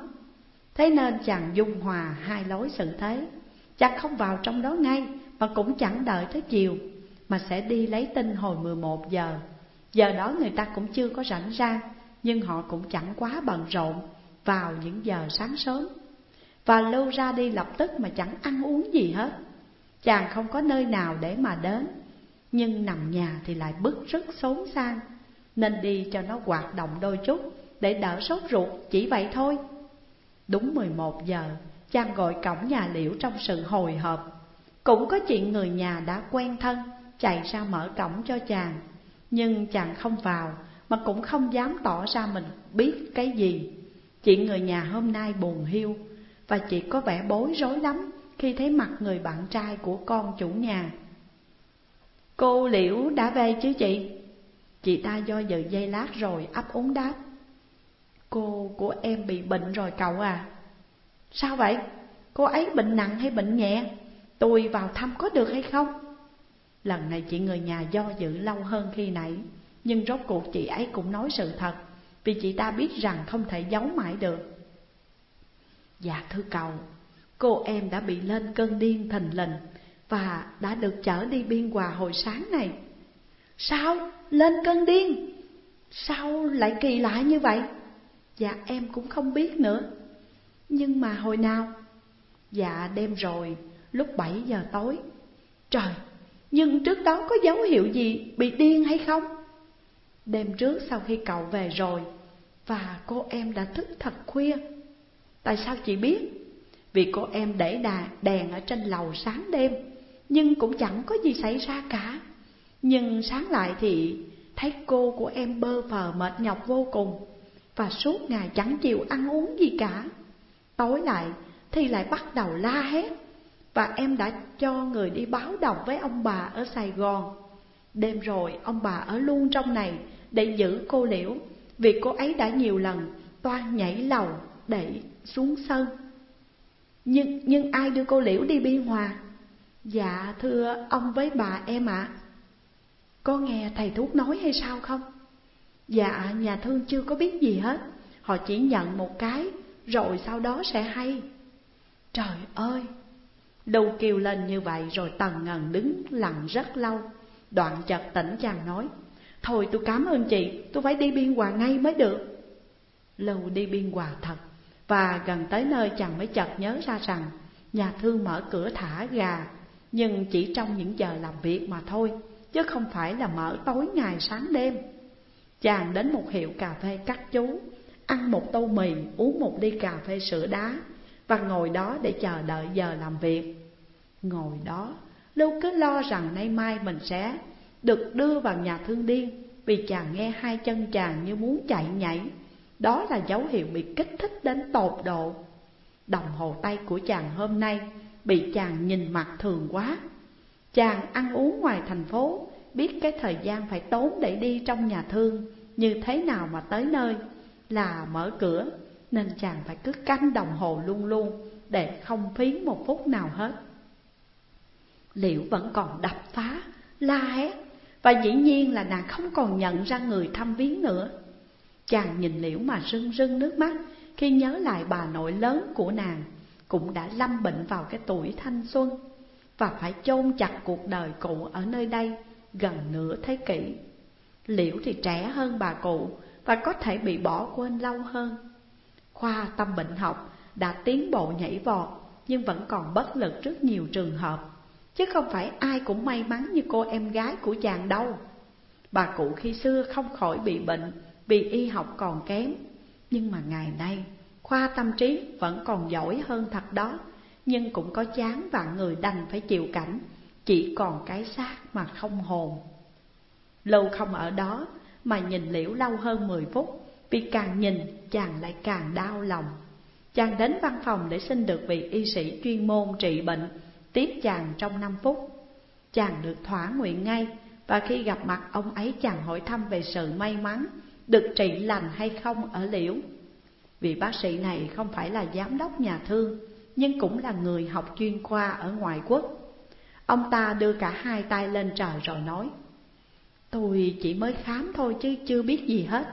Thế nên chàng dung hòa hai lối sự thế. Chàng không vào trong đó ngay Mà cũng chẳng đợi tới chiều Mà sẽ đi lấy tin hồi 11 giờ. Giờ đó người ta cũng chưa có rảnh ra, Nhưng họ cũng chẳng quá bận rộn vào những giờ sáng sớm. Và lưu ra đi lập tức mà chẳng ăn uống gì hết. Chàng không có nơi nào để mà đến Nhưng nằm nhà thì lại bức rất xốn sang Nên đi cho nó hoạt động đôi chút Để đỡ sốt ruột chỉ vậy thôi. Đúng 11 giờ, Chàng gọi cổng nhà liễu trong sự hồi hộp. Cũng có chuyện người nhà đã quen thân, Chạy ra mở cổng cho chàng. Nhưng chàng không vào, Mà cũng không dám tỏ ra mình biết cái gì. Chị người nhà hôm nay buồn hiu, Và chị có vẻ bối rối lắm Khi thấy mặt người bạn trai của con chủ nhà. Cô Liễu đã về chứ chị? Chị ta do dự dây lát rồi ấp úng đáp. Cô của em bị bệnh rồi cậu à Sao vậy? Cô ấy bệnh nặng hay bệnh nhẹ? Tôi vào thăm có được hay không? Lần này chị người nhà do dự lâu hơn khi nãy, Nhưng rốt cuộc chị ấy cũng nói sự thật, vì chị ta biết rằng không thể giấu mãi được Dạ thưa cậu, Cô em đã bị lên cơn điên thình lình Và đã được chở đi biên hòa hồi sáng này Sao? Lên cơn điên? Sao lại kỳ lạ như vậy? Dạ em cũng không biết nữa Nhưng mà hồi nào? Dạ đêm rồi, lúc 7 giờ tối Trời, nhưng trước đó có dấu hiệu gì bị điên hay không? Đêm trước sau khi cậu về rồi Và cô em đã thức thật khuya Tại sao chị biết? Vì cô em để đà, đèn ở trên lầu sáng đêm Nhưng cũng chẳng có gì xảy ra cả Nhưng sáng lại thì thấy cô của em bơ phờ mệt nhọc vô cùng và suốt ngày chẳng chịu ăn uống gì cả. Tối lại thì lại bắt đầu la hét, Và em đã cho người đi báo động với ông bà ở Sài Gòn. Đêm rồi, ông bà ở luôn trong này để giữ cô Liễu, Vì cô ấy đã nhiều lần toan nhảy lầu để xuống sân. Nhưng nhưng ai đưa cô Liễu đi biên hòa? Dạ thưa ông với bà em ạ. Có nghe thầy thuốc nói hay sao không? Dạ nhà thương chưa có biết gì hết. Họ chỉ nhận một cái, Rồi sau đó sẽ hay. Trời ơi! Đầu kêu lên như vậy rồi Tần Ngần đứng lặng rất lâu. Đoạn chợt tỉnh chàng nói, Thôi tôi cảm ơn chị, Tôi phải đi biên hòa ngay mới được. Lâu đi biên hòa thật, Và gần tới nơi chàng mới chợt nhớ ra rằng Nhà thương mở cửa thả gà, Nhưng chỉ trong những giờ làm việc mà thôi, Chứ không phải là mở tối ngày sáng đêm. Chàng đến một hiệu cà phê cắt chú Ăn một tô mì, uống một ly cà phê sữa đá Và ngồi đó để chờ đợi giờ làm việc. Ngồi đó, Lưu cứ lo rằng nay mai mình sẽ được đưa vào nhà thương điên Vì chàng nghe hai chân chàng như muốn chạy nhảy. Đó là dấu hiệu bị kích thích đến tột độ. Đồng hồ tay của chàng hôm nay bị chàng nhìn mặt thường quá. Chàng ăn uống ngoài thành phố Biết cái thời gian phải tốn để đi trong nhà thương Như thế nào mà tới nơi là mở cửa Nên chàng phải cứ canh đồng hồ luôn luôn Để không phí một phút nào hết. Liễu vẫn còn đập phá, la hét Và dĩ nhiên là nàng không còn nhận ra người thăm viếng nữa. Chàng nhìn Liễu mà rưng rưng nước mắt Khi nhớ lại bà nội lớn của nàng Cũng đã lâm bệnh vào cái tuổi thanh xuân Và phải chôn chặt cuộc đời cụ ở nơi đây gần nửa thế kỷ. Liễu thì trẻ hơn bà cụ Và có thể bị bỏ quên lâu hơn. Khoa tâm bệnh học đã tiến bộ nhảy vọt, Nhưng vẫn còn bất lực rất nhiều trường hợp, Chứ không phải ai cũng may mắn như cô em gái của chàng đâu. Bà cụ khi xưa không khỏi bị bệnh Vì y học còn kém, Nhưng mà ngày nay Khoa tâm trí vẫn còn giỏi hơn thật đó, Nhưng cũng có chán vạn người đành phải chịu cảnh chỉ còn cái xác mà không hồn Lâu không ở đó Mà nhìn liễu lâu hơn 10 phút, Vì càng nhìn chàng lại càng đau lòng Chàng đến văn phòng để xin được vị y sĩ chuyên môn trị bệnh, tiếp chàng trong năm phút. Chàng được thỏa nguyện ngay, và khi gặp mặt ông ấy chàng hỏi thăm về sự may mắn, được trị lành hay không ở liễu. vị bác sĩ này không phải là giám đốc nhà thương, nhưng cũng là người học chuyên khoa ở ngoại quốc. Ông ta đưa cả hai tay lên trời rồi nói Tôi chỉ mới khám thôi chứ chưa biết gì hết.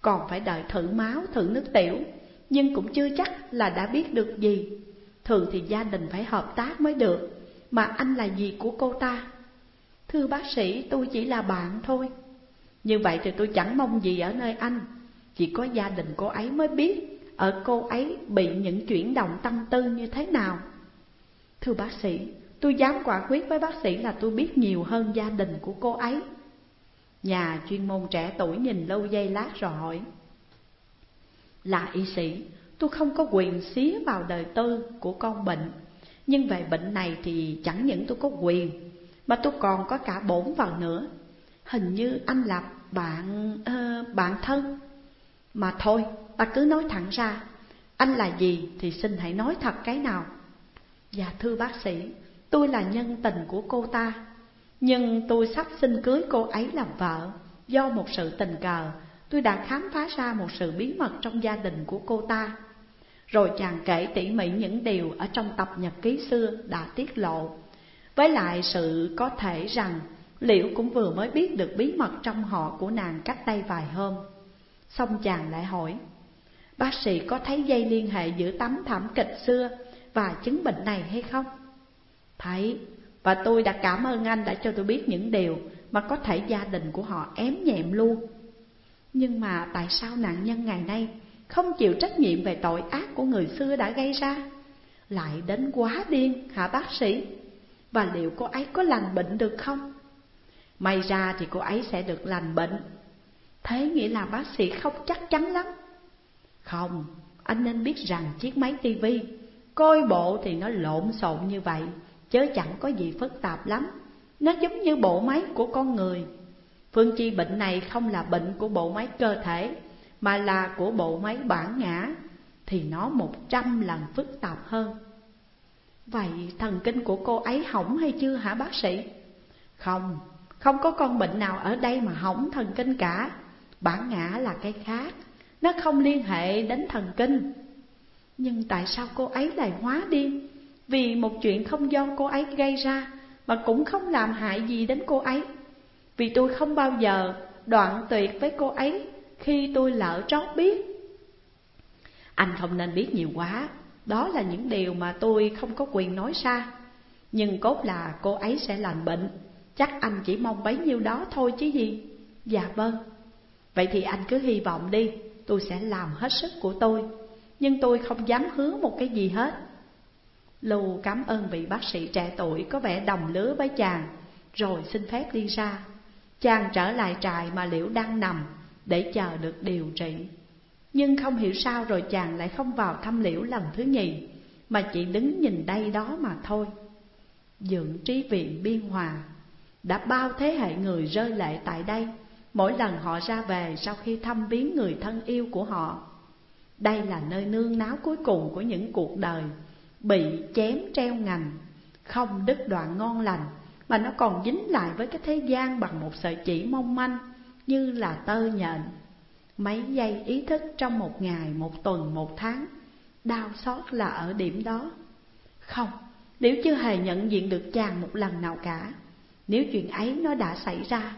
Còn phải đợi thử máu, thử nước tiểu Nhưng cũng chưa chắc là đã biết được gì. Thường thì gia đình phải hợp tác mới được Mà anh là gì của cô ta. Thưa bác sĩ tôi chỉ là bạn thôi. Như vậy thì tôi chẳng mong gì ở nơi anh. Chỉ có gia đình cô ấy mới biết Ở cô ấy bị những chuyển động tâm tư như thế nào. Thưa bác sĩ Tôi dám quả quyết với bác sĩ là tôi biết nhiều hơn gia đình của cô ấy. Nhà chuyên môn trẻ tuổi nhìn lâu dây lát rồi hỏi Là y sĩ Tôi không có quyền xía vào đời tư của con bệnh Nhưng về bệnh này thì chẳng những tôi có quyền Mà tôi còn có cả bổn vào nữa. Hình như anh là bạn uh, bạn thân. Mà thôi, ta cứ nói thẳng ra Anh là gì thì xin hãy nói thật cái nào. Dạ thưa bác sĩ, tôi là nhân tình của cô ta. Nhưng tôi sắp xin cưới cô ấy làm vợ. Do một sự tình cờ, Tôi đã khám phá ra một sự bí mật trong gia đình của cô ta. Rồi chàng kể tỉ mỉ những điều ở trong tập nhật ký xưa đã tiết lộ. Với lại sự có thể rằng, Liễu cũng vừa mới biết được bí mật trong họ của nàng cách đây vài hôm. Xong chàng lại hỏi, Bác sĩ có thấy dây liên hệ giữa tấm thảm kịch xưa và chứng bệnh này hay không? Thấy, và tôi đã cảm ơn anh đã cho tôi biết những điều mà có thể gia đình của họ ém nhẹm luôn. Nhưng mà tại sao nạn nhân ngày nay không chịu trách nhiệm về tội ác của người xưa đã gây ra? Lại đến quá điên hả bác sĩ? Và liệu cô ấy có lành bệnh được không? May ra thì cô ấy sẽ được lành bệnh. Thế nghĩa là bác sĩ không chắc chắn lắm. Không, anh nên biết rằng chiếc máy tivi Coi bộ thì nó lộn xộn như vậy. Chớ chẳng có gì phức tạp lắm. Nó giống như bộ máy của con người. Phương chi bệnh này không là bệnh của bộ máy cơ thể Mà là của bộ máy bản ngã Thì nó một trăm lần phức tạp hơn. Vậy thần kinh của cô ấy hỏng hay chưa hả bác sĩ? Không, không có con bệnh nào ở đây mà hỏng thần kinh cả. Bản ngã là cái khác Nó không liên hệ đến thần kinh. Nhưng tại sao cô ấy lại hóa điên? Vì một chuyện không do cô ấy gây ra Mà cũng không làm hại gì đến cô ấy. Vì tôi không bao giờ đoạn tuyệt với cô ấy Khi tôi lỡ trót biết. Anh không nên biết nhiều quá. Đó là những điều mà tôi không có quyền nói xa Nhưng cốt là cô ấy sẽ lành bệnh. Chắc anh chỉ mong bấy nhiêu đó thôi chứ gì? Dạ vâng. Vậy thì anh cứ hy vọng đi. Tôi sẽ làm hết sức của tôi. Nhưng tôi không dám hứa một cái gì hết. Lưu cảm ơn vị bác sĩ trẻ tuổi có vẻ đồng lứa với chàng, Rồi xin phép đi ra. Chàng trở lại trại mà Liễu đang nằm Để chờ được điều trị. Nhưng không hiểu sao rồi chàng lại không vào thăm Liễu lần thứ nhì, Mà chỉ đứng nhìn đây đó mà thôi. Dưỡng trí viện biên hòa, Đã bao thế hệ người rơi lệ tại đây, Mỗi lần họ ra về sau khi thăm viếng người thân yêu của họ. Đây là nơi nương náo cuối cùng của những cuộc đời Bị chém treo ngành Không đứt đoạn ngon lành Mà nó còn dính lại với cái thế gian bằng một sợi chỉ mong manh Như là tơ nhện. Mấy giây ý thức trong một ngày, một tuần, một tháng Đau xót là ở điểm đó. Không, nếu chưa hề nhận diện được chàng một lần nào cả Nếu chuyện ấy nó đã xảy ra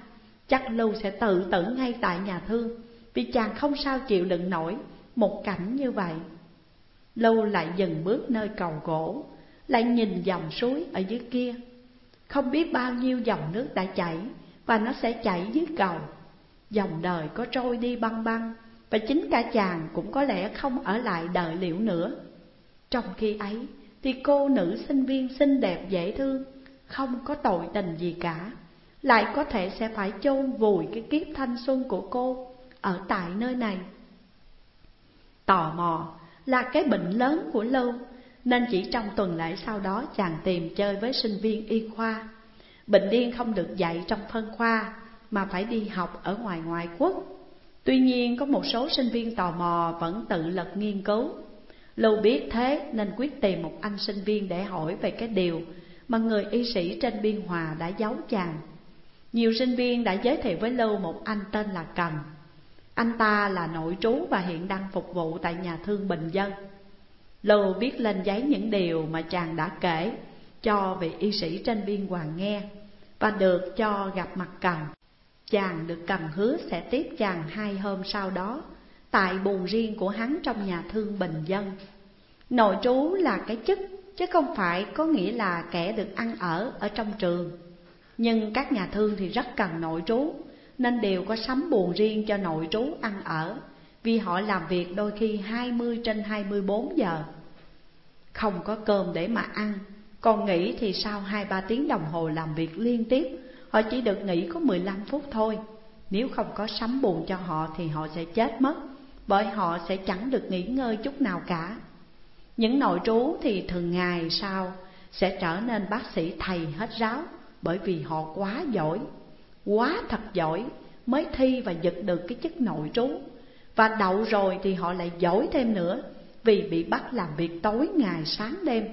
Chắc Lưu sẽ tự tử ngay tại nhà thương Vì chàng không sao chịu đựng nổi Một cảnh như vậy lâu lại dừng bước nơi cầu gỗ, Lại nhìn dòng suối ở dưới kia. Không biết bao nhiêu dòng nước đã chảy Và nó sẽ chảy dưới cầu. Dòng đời có trôi đi băng băng Và chính cả chàng cũng có lẽ không ở lại đợi liệu nữa. Trong khi ấy thì cô nữ sinh viên xinh đẹp dễ thương, Không có tội tình gì cả, lại có thể sẽ phải chôn vùi cái kiếp thanh xuân của cô ở tại nơi này. Tò mò là cái bệnh lớn của Lưu, nên chỉ trong tuần lễ sau đó chàng tìm chơi với sinh viên y khoa. Bệnh điên không được dạy trong phân khoa, mà phải đi học ở ngoài ngoại quốc. Tuy nhiên có một số sinh viên tò mò vẫn tự lực nghiên cứu. Lưu biết thế nên quyết tìm một anh sinh viên để hỏi về cái điều mà người y sĩ trên biên hòa đã giấu chàng. Nhiều sinh viên đã giới thiệu với Lưu một anh tên là cầm. Anh ta là nội trú và hiện đang phục vụ tại nhà thương bình dân. Lưu viết lên giấy những điều mà chàng đã kể cho vị y sĩ trên biên hoàng nghe Và được cho gặp mặt cầm Chàng được cầm hứa sẽ tiếp chàng hai hôm sau đó Tại buồng riêng của hắn trong nhà thương bình dân. Nội trú là cái chức, Chứ không phải có nghĩa là kẻ được ăn ở ở trong trường. Nhưng các nhà thương thì rất cần nội trú. Nên đều có sắm buồn riêng cho nội trú ăn ở Vì họ làm việc đôi khi 20 trên 24 giờ. Không có cơm để mà ăn Còn nghỉ thì sau 2-3 tiếng đồng hồ làm việc liên tiếp Họ chỉ được nghỉ có 15 phút thôi. Nếu không có sắm buồn cho họ thì họ sẽ chết mất Bởi họ sẽ chẳng được nghỉ ngơi chút nào cả. Những nội trú thì thường ngày sau sẽ trở nên bác sĩ thầy hết ráo bởi vì họ quá giỏi, quá thật giỏi mới thi và giật được cái chức nội trú. Và đậu rồi thì họ lại giỏi thêm nữa vì bị bắt làm việc tối ngày sáng đêm.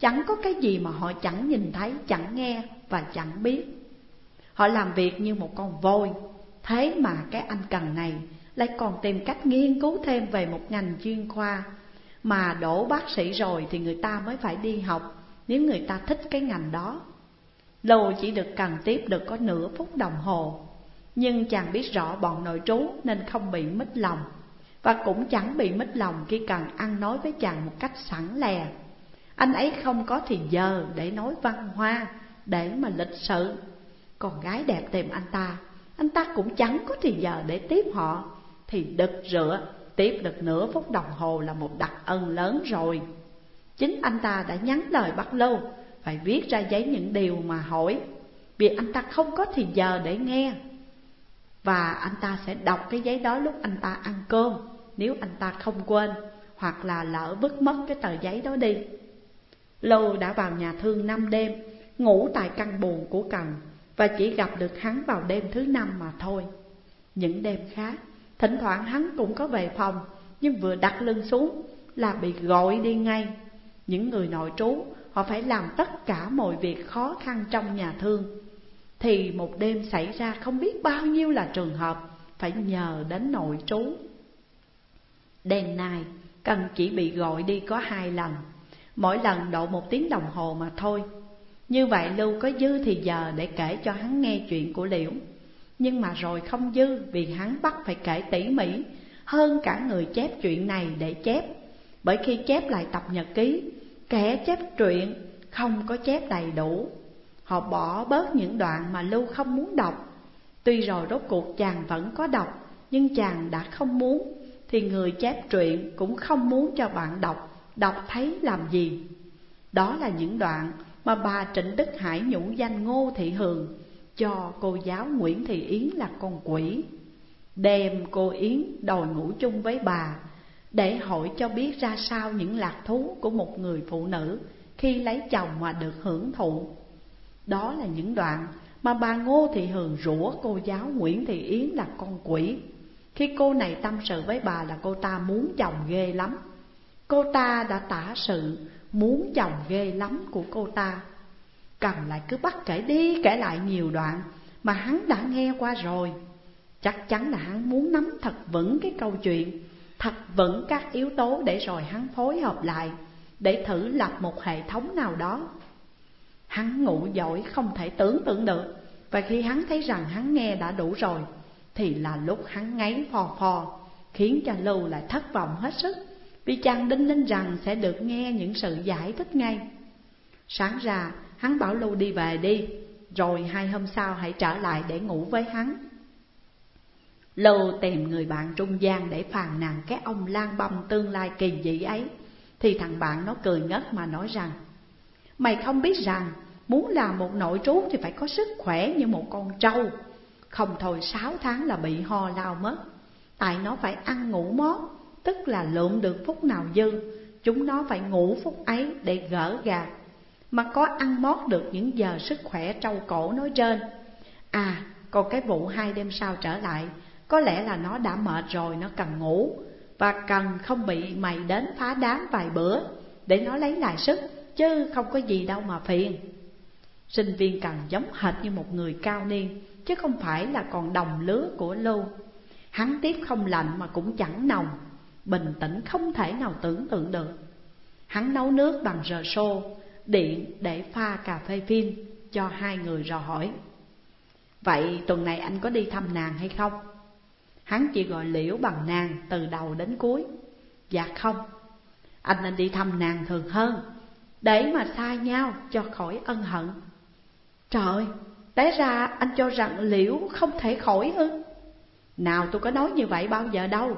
Chẳng có cái gì mà họ chẳng nhìn thấy, chẳng nghe và chẳng biết. Họ làm việc như một con voi, thế mà cái anh cần này lại còn tìm cách nghiên cứu thêm về một ngành chuyên khoa. Mà đổ bác sĩ rồi thì người ta mới phải đi học nếu người ta thích cái ngành đó lâu chỉ được cần tiếp được có nửa phút đồng hồ. Nhưng chàng biết rõ bọn nội trú nên không bị mít lòng. Và cũng chẳng bị mít lòng khi cần ăn nói với chàng một cách sẵn lè. Anh ấy không có thì giờ để nói văn hoa, để mà lịch sự. Còn gái đẹp tìm anh ta, anh ta cũng chẳng có thì giờ để tiếp họ. Thì đực rửa, tiếp được nửa phút đồng hồ là một đặc ân lớn rồi. Chính anh ta đã nhắn lời bắt lâu phải viết ra giấy những điều mà hỏi. Vì anh ta không có thì giờ để nghe. Và anh ta sẽ đọc cái giấy đó lúc anh ta ăn cơm, Nếu anh ta không quên, Hoặc là lỡ vứt mất cái tờ giấy đó đi. Lâu đã vào nhà thương năm đêm, Ngủ tại căn buồn của Cần Và chỉ gặp được hắn vào đêm thứ năm mà thôi. Những đêm khác, Thỉnh thoảng hắn cũng có về phòng, Nhưng vừa đặt lưng xuống là bị gọi đi ngay. Những người nội trú Họ phải làm tất cả mọi việc khó khăn trong nhà thương. Thì một đêm xảy ra không biết bao nhiêu là trường hợp, Phải nhờ đến nội trú. Đêm nay Cần chỉ bị gọi đi có hai lần. Mỗi lần độ một tiếng đồng hồ mà thôi. Như vậy Lưu có dư thì giờ để kể cho hắn nghe chuyện của Liễu. Nhưng mà rồi không dư vì hắn bắt phải kể tỉ mỉ, Hơn cả người chép chuyện này để chép. Bởi khi chép lại tập nhật ký Kẻ chép truyện không có chép đầy đủ. Họ bỏ bớt những đoạn mà Lưu không muốn đọc. Tuy rồi rốt cuộc chàng vẫn có đọc, Nhưng chàng đã không muốn, Thì người chép truyện cũng không muốn cho bạn đọc Đọc thấy làm gì. Đó là những đoạn mà bà Trịnh Đức Hải nhũ danh Ngô Thị Hường Cho cô giáo Nguyễn Thị Yến là con quỷ. Đem cô Yến đòi ngủ chung với bà để hỏi cho biết ra sao những lạc thú của một người phụ nữ Khi lấy chồng mà được hưởng thụ. Đó là những đoạn mà bà Ngô Thị Hường rủa cô giáo Nguyễn Thị Yến là con quỷ. Khi cô này tâm sự với bà là cô ta muốn chồng ghê lắm. Cô ta đã tả sự muốn chồng ghê lắm của cô ta. Cầm lại cứ bắt kể đi kể lại nhiều đoạn Mà hắn đã nghe qua rồi. Chắc chắn là hắn muốn nắm thật vững cái câu chuyện Thật vững các yếu tố để rồi hắn phối hợp lại, Để thử lập một hệ thống nào đó. Hắn ngủ giỏi không thể tưởng tượng được, Và khi hắn thấy rằng hắn nghe đã đủ rồi, Thì là lúc hắn ngáy phò phò, Khiến cho Lưu lại thất vọng hết sức, vì chàng đinh ninh rằng sẽ được nghe những sự giải thích ngay. Sáng ra, hắn bảo Lưu đi về đi, Rồi hai hôm sau hãy trở lại để ngủ với hắn lâu tìm người bạn trung gian để phàn nàn cái ông lang băm tương lai kỳ dị ấy. Thì thằng bạn nó cười ngất mà nói rằng, Mày không biết rằng, muốn làm một nội trú thì phải có sức khỏe như một con trâu. Không thôi sáu tháng là bị ho lao mất. Tại nó phải ăn ngủ mót, Tức là lượm được phút nào dư. Chúng nó phải ngủ phút ấy để gỡ gạt Mà có ăn mót được những giờ sức khỏe trâu cổ nói trên. À còn cái vụ hai đêm sau trở lại có lẽ là nó đã mệt rồi nó cần ngủ Và cần không bị mày đến phá đám vài bữa Để nó lấy lại sức Chứ không có gì đâu mà phiền Sinh viên cần giống hệt như một người cao niên Chứ không phải là còn đồng lứa của Lưu Hắn tiếp không lạnh mà cũng chẳng nồng bình tĩnh không thể nào tưởng tượng được. Hắn nấu nước bằng rờ xô, điện để pha cà phê phin cho hai người rò hỏi. Vậy tuần này anh có đi thăm nàng hay không? Hắn chỉ gọi liễu bằng nàng từ đầu đến cuối. Dạ không, anh nên đi thăm nàng thường hơn, để mà xa nhau cho khỏi ân hận. Trời, té ra anh cho rằng liễu không thể khỏi ư? Nào tôi có nói như vậy bao giờ đâu.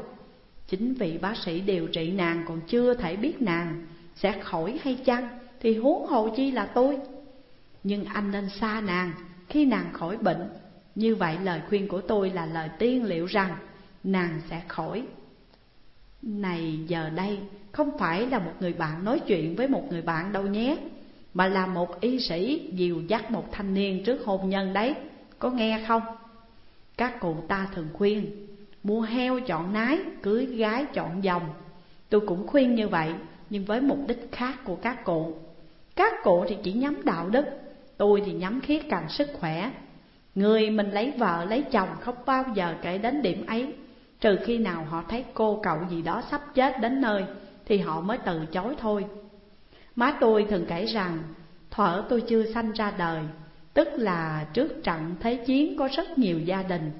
Chính vì bác sĩ điều trị nàng còn chưa thể biết nàng sẽ khỏi hay chăng Thì huống hồ chi là tôi Nhưng anh nên xa nàng khi nàng khỏi bệnh như vậy lời khuyên của tôi là lời tiên liệu rằng nàng sẽ khỏi. Này giờ đây không phải là một người bạn nói chuyện với một người bạn đâu nhé Mà là một y sĩ dìu dắt một thanh niên trước hôn nhân đấy. Có nghe không? Các cụ ta thường khuyên Mua heo chọn nái, cưới gái chọn dòng. Tôi cũng khuyên như vậy Nhưng với mục đích khác của các cụ. Các cụ thì chỉ nhắm đạo đức Tôi thì nhắm khía cạnh sức khỏe. Người mình lấy vợ, lấy chồng không bao giờ kể đến điểm ấy. Trừ khi nào họ thấy cô cậu gì đó sắp chết đến nơi, Thì họ mới từ chối thôi. Má tôi thường kể rằng, Thuở tôi chưa sanh ra đời, Tức là trước trận thế chiến có rất nhiều gia đình.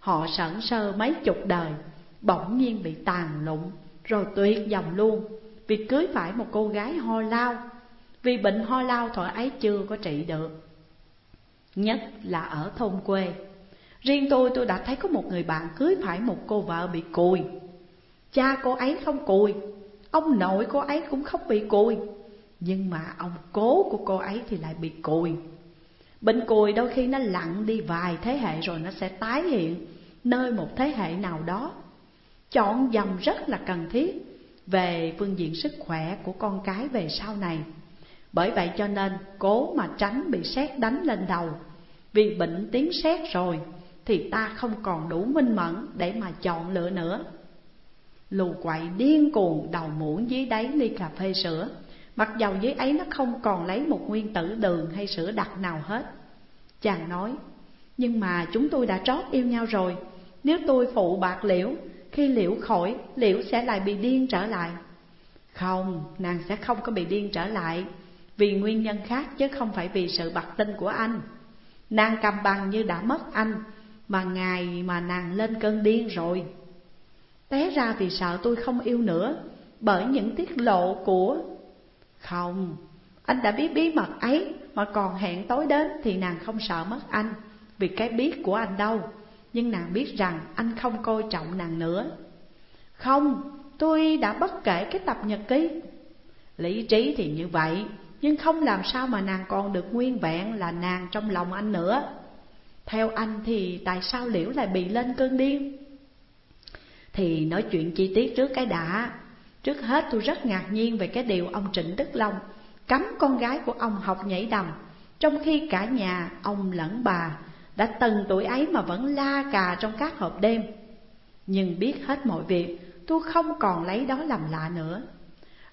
Họ sẵn sơ mấy chục đời, Bỗng nhiên bị tàn lụng Rồi tuyệt dòng luôn, Vì cưới phải một cô gái ho lao. Vì bệnh ho lao thuở ấy chưa có trị được. Nhất là ở thôn quê. Riêng tôi tôi đã thấy có một người bạn cưới phải một cô vợ bị cùi. Cha cô ấy không cùi, Ông nội cô ấy cũng không bị cùi. Nhưng mà ông cố của cô ấy thì lại bị cùi. Bệnh cùi đôi khi nó lặn đi vài thế hệ rồi nó sẽ tái hiện nơi một thế hệ nào đó. Chọn dòng rất là cần thiết về phương diện sức khỏe của con cái về sau này. Bởi vậy cho nên cố mà tránh bị sét đánh lên đầu. Vì bệnh tiếng sét rồi Thì ta không còn đủ minh mẫn để mà chọn lựa nữa. Lù quậy điên cuồng đầu muỗng dưới đáy ly cà phê sữa. Mặc dầu dưới ấy nó không còn lấy một nguyên tử đường hay sữa đặc nào hết. Chàng nói Nhưng mà chúng tôi đã trót yêu nhau rồi. Nếu tôi phụ bạc liễu Khi liễu khỏi liễu sẽ lại bị điên trở lại. Không, nàng sẽ không có bị điên trở lại. Vì nguyên nhân khác chứ không phải vì sự bạc tinh của anh. Nàng cầm bằng như đã mất anh Mà ngày mà nàng lên cơn điên rồi. Té ra vì sợ tôi không yêu nữa Bởi những tiết lộ của Không, anh đã biết bí mật ấy Mà còn hẹn tối đến thì nàng không sợ mất anh Vì cái biết của anh đâu. Nhưng nàng biết rằng anh không coi trọng nàng nữa. Không, tôi đã bất kể cái tập nhật ký. Lý trí thì như vậy. Nhưng không làm sao mà nàng còn được nguyên vẹn là nàng trong lòng anh nữa. Theo anh thì tại sao Liễu lại bị lên cơn điên? Thì nói chuyện chi tiết trước cái đã. Trước hết tôi rất ngạc nhiên về cái điều ông Trịnh Đức Long Cấm con gái của ông học nhảy đầm Trong khi cả nhà ông lẫn bà Đã từng tuổi ấy mà vẫn la cà trong các hộp đêm. Nhưng biết hết mọi việc Tôi không còn lấy đó làm lạ nữa.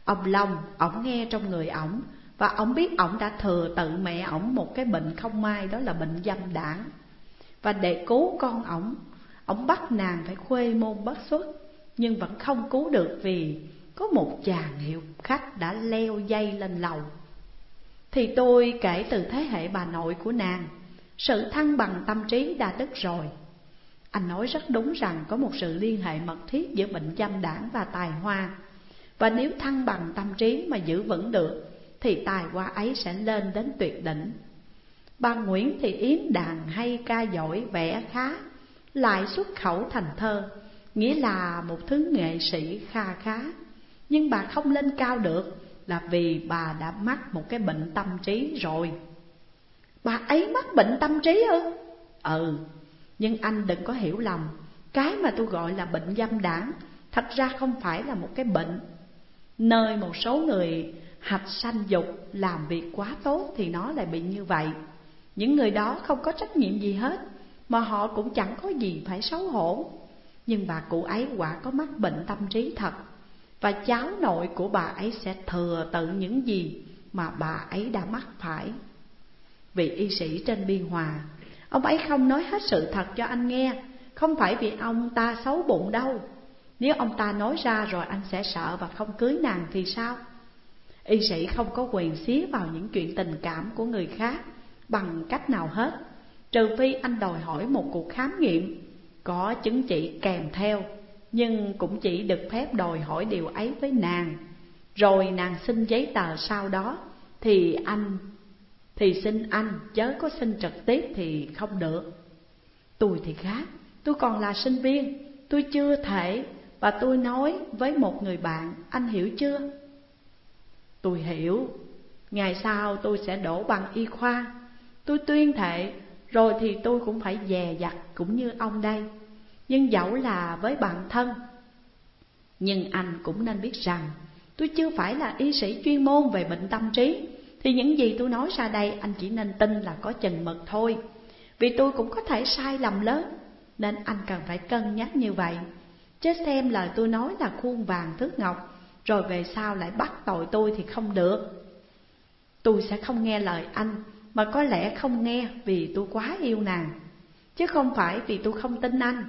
Ông Long, ổng nghe trong người ổng và ông biết ông đã thừa tự mẹ ông một cái bệnh không may, Đó là bệnh dâm đảng. Và để cứu con ông Ông bắt nàng phải khuê môn bất xuất. Nhưng vẫn không cứu được vì Có một chàng hiệu khách đã leo dây lên lầu. Thì tôi kể từ thế hệ bà nội của nàng, Sự thăng bằng tâm trí đã đứt rồi. Anh nói rất đúng rằng có một sự liên hệ mật thiết giữa bệnh dâm đảng và tài hoa. Và nếu thăng bằng tâm trí mà giữ vững được thì tài hoa ấy sẽ lên đến tuyệt đỉnh. Bà Nguyễn Thị Yến đàn hay ca giỏi vẽ khá lại xuất khẩu thành thơ Nghĩa là một thứ nghệ sĩ kha khá. Nhưng bà không lên cao được Là vì bà đã mắc một cái bệnh tâm trí rồi. Bà ấy mắc bệnh tâm trí ư? Ừ, nhưng anh đừng có hiểu lầm. Cái mà tôi gọi là bệnh dâm đảng Thật ra không phải là một cái bệnh. Nơi một số người hạch sanh dục, làm việc quá tốt thì nó lại bị như vậy. Những người đó không có trách nhiệm gì hết, mà họ cũng chẳng có gì phải xấu hổ. Nhưng bà cụ ấy quả có mắc bệnh tâm trí thật, Và cháu nội của bà ấy sẽ thừa tự những gì mà bà ấy đã mắc phải. Vị y sĩ trên biên hòa, Ông ấy không nói hết sự thật cho anh nghe, Không phải vì ông ta xấu bụng đâu. Nếu ông ta nói ra rồi anh sẽ sợ và không cưới nàng thì sao? Y sĩ không có quyền xía vào những chuyện tình cảm của người khác Bằng cách nào hết, Trừ phi anh đòi hỏi một cuộc khám nghiệm, Có chứng chỉ kèm theo, Nhưng cũng chỉ được phép đòi hỏi điều ấy với nàng. Rồi nàng xin giấy tờ sau đó, Thì anh, Thì xin anh, chớ có xin trực tiếp thì không được. Tôi thì khác, Tôi còn là sinh viên, Tôi chưa thể, Và tôi nói với một người bạn, Anh hiểu chưa? Tôi hiểu. Ngày sau tôi sẽ đổ bằng y khoa. Tôi tuyên thệ, rồi thì tôi cũng phải dè dặt cũng như ông đây. Nhưng dẫu là với bạn thân, Nhưng anh cũng nên biết rằng Tôi chưa phải là y sĩ chuyên môn về bệnh tâm trí. Thì những gì tôi nói ra đây, anh chỉ nên tin là có chừng mực thôi. Vì tôi cũng có thể sai lầm lớn, Nên anh cần phải cân nhắc như vậy. Chứ xem lời tôi nói là khuôn vàng thước ngọc rồi về sau lại bắt tội tôi thì không được. Tôi sẽ không nghe lời anh mà có lẽ không nghe vì tôi quá yêu nàng. Chứ không phải vì tôi không tin anh.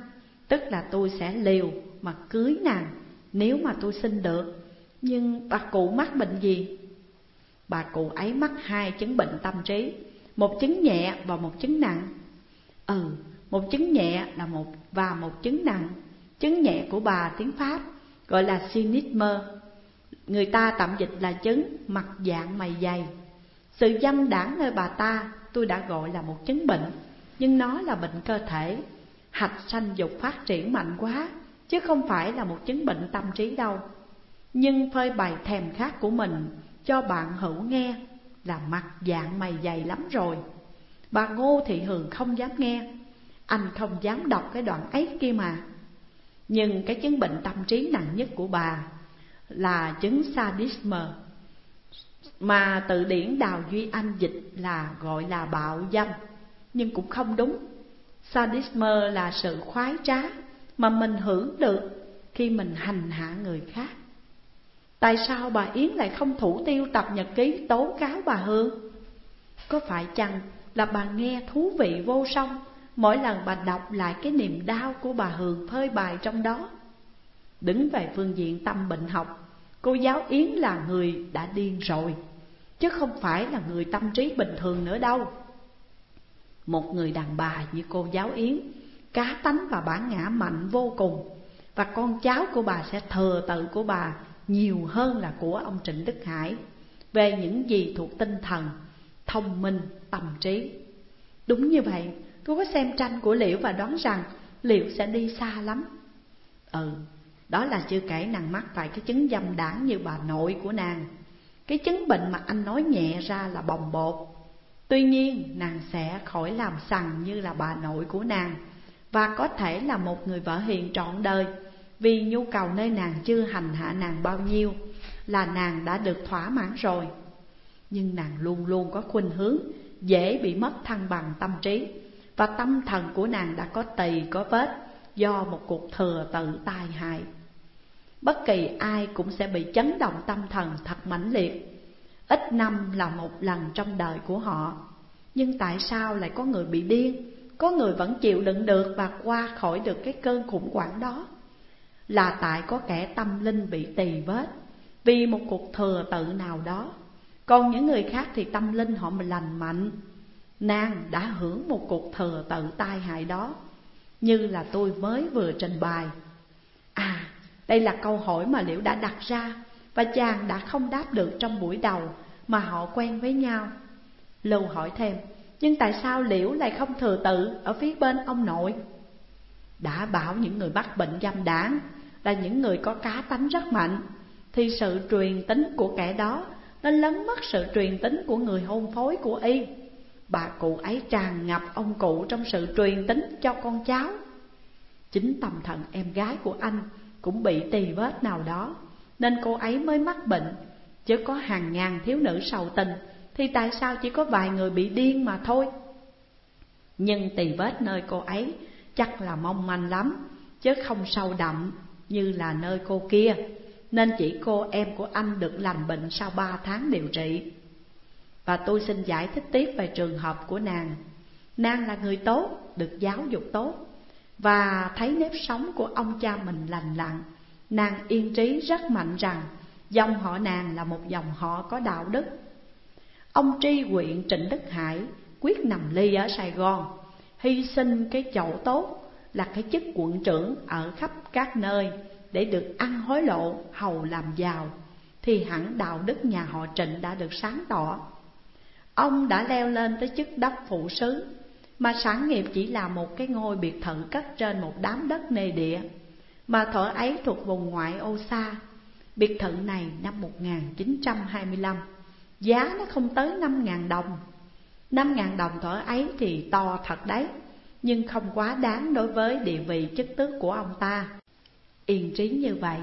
Tức là tôi sẽ liều mà cưới nàng Nếu mà tôi xin được. Nhưng bà cụ mắc bệnh gì? Bà cụ ấy mắc hai chứng bệnh tâm trí Một chứng nhẹ và một chứng nặng. Ừ, một chứng nhẹ là một và một chứng nặng. Chứng nhẹ của bà tiếng Pháp gọi là cynisme Người ta tạm dịch là chứng mặt dạng mày dày. Sự dâm đảng nơi bà ta, tôi đã gọi là một chứng bệnh, Nhưng nó là bệnh cơ thể. Hạch sanh dục phát triển mạnh quá, Chứ không phải là một chứng bệnh tâm trí đâu. Nhưng phơi bày thèm khát của mình, cho bạn hữu nghe, Là mặt dạng mày dày lắm rồi. Bà Ngô Thị Hường không dám nghe. Anh không dám đọc cái đoạn ấy kia mà. Nhưng cái chứng bệnh tâm trí nặng nhất của bà là chứng sadism Mà từ điển Đào Duy Anh dịch là gọi là bạo dâm. Nhưng cũng không đúng. Sadism là sự khoái trá Mà mình hưởng được khi mình hành hạ người khác. Tại sao bà Yến lại không thủ tiêu tập nhật ký tố cáo bà Hương? Có phải chăng là bà nghe thú vị vô song, Mỗi lần bà đọc lại cái niềm đau của bà Hương phơi bài trong đó? Đứng về phương diện tâm bệnh học Cô giáo Yến là người đã điên rồi Chứ không phải là người tâm trí bình thường nữa đâu. Một người đàn bà như cô giáo Yến Cá tánh và bản ngã mạnh vô cùng Và con cháu của bà sẽ thừa tự của bà Nhiều hơn là của ông Trịnh Đức Hải Về những gì thuộc tinh thần, thông minh, tâm trí. Đúng như vậy, tôi có xem tranh của Liễu và đoán rằng Liễu sẽ đi xa lắm. Ừ, đó là chưa kể nàng mắc phải cái chứng dâm đảng như bà nội của nàng. Cái chứng bệnh mà anh nói nhẹ ra là bồng bột. Tuy nhiên, nàng sẽ khỏi làm sằng như là bà nội của nàng. Và có thể là một người vợ hiền trọn đời, Vì nhu cầu nơi nàng chưa hành hạ nàng bao nhiêu Là nàng đã được thỏa mãn rồi. Nhưng nàng luôn luôn có khuynh hướng, Dễ bị mất thăng bằng tâm trí. Và tâm thần của nàng đã có tỳ có vết Do một cuộc thừa tự tai hại. Bất kỳ ai cũng sẽ bị chấn động tâm thần thật mãnh liệt. Ít năm là một lần trong đời của họ. Nhưng tại sao lại có người bị điên? Có người vẫn chịu đựng được và qua khỏi được cái cơn khủng hoảng đó. Là tại có kẻ tâm linh bị tì vết Vì một cuộc thừa tự nào đó. Còn những người khác thì tâm linh họ mình lành mạnh. Nàng đã hưởng một cuộc thừa tự tai hại đó. Như là tôi mới vừa trình bày đây là câu hỏi mà Liễu đã đặt ra, Và chàng đã không đáp được trong buổi đầu mà họ quen với nhau. Lưu hỏi thêm, Nhưng tại sao Liễu lại không thừa tự ở phía bên ông nội? Đã bảo những người mắc bệnh dâm đảng Là những người có cá tánh rất mạnh, Thì sự truyền tính của kẻ đó Nó lấn mất sự truyền tính của người hôn phối của y. Bà cụ ấy tràn ngập ông cụ trong sự truyền tính cho con cháu. Chính tâm thần em gái của anh cũng bị tì vết nào đó Nên cô ấy mới mắc bệnh. Chứ có hàng ngàn thiếu nữ sầu tình Thì tại sao chỉ có vài người bị điên mà thôi? Nhưng tì vết nơi cô ấy chắc là mong manh lắm Chứ không sâu đậm như là nơi cô kia. Nên chỉ cô em của anh được lành bệnh sau ba tháng điều trị. Và tôi xin giải thích tiếp về trường hợp của nàng. Nàng là người tốt, được giáo dục tốt và thấy nếp sống của ông cha mình lành lặn, Nàng yên trí rất mạnh rằng Dòng họ nàng là một dòng họ có đạo đức. Ông tri huyện Trịnh Đức Hải quyết nằm ly ở Sài Gòn, Hy sinh cái chậu tốt là cái chức quận trưởng ở khắp các nơi Để được ăn hối lộ, hầu làm giàu, Thì hẳn đạo đức nhà họ Trịnh đã được sáng tỏ. Ông đã leo lên tới chức đốc phụ sứ mà sản nghiệp chỉ là một cái ngôi biệt thự cất trên một đám đất nề địa. Mà thở ấy thuộc vùng ngoại ô xa Biệt thự này năm 1925 Giá nó không tới 5.000 đồng. 5.000 đồng thở ấy thì to thật đấy, Nhưng không quá đáng đối với địa vị chức tước của ông ta. Yên trí như vậy,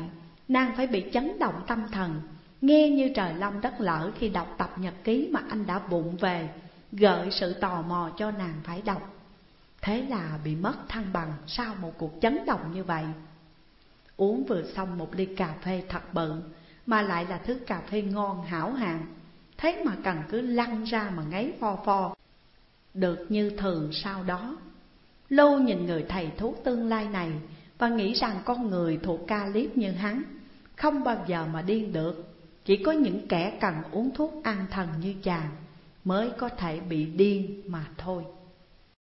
Nàng phải bị chấn động tâm thần, Nghe như trời long đất lở khi đọc tập nhật ký mà anh đã vụng về gợi sự tò mò cho nàng phải đọc. Thế là bị mất thăng bằng sau một cuộc chấn động như vậy. Uống vừa xong một ly cà phê thật bự, Mà lại là thứ cà phê ngon hảo hạng. Thế mà cần cứ lăn ra mà ngáy pho pho. Được như thường sau đó Lâu nhìn người thầy thuốc tương lai này Và nghĩ rằng con người thuộc ca liếp như hắn, Không bao giờ mà điên được, Chỉ có những kẻ cần uống thuốc an thần như chàng mới có thể bị điên mà thôi.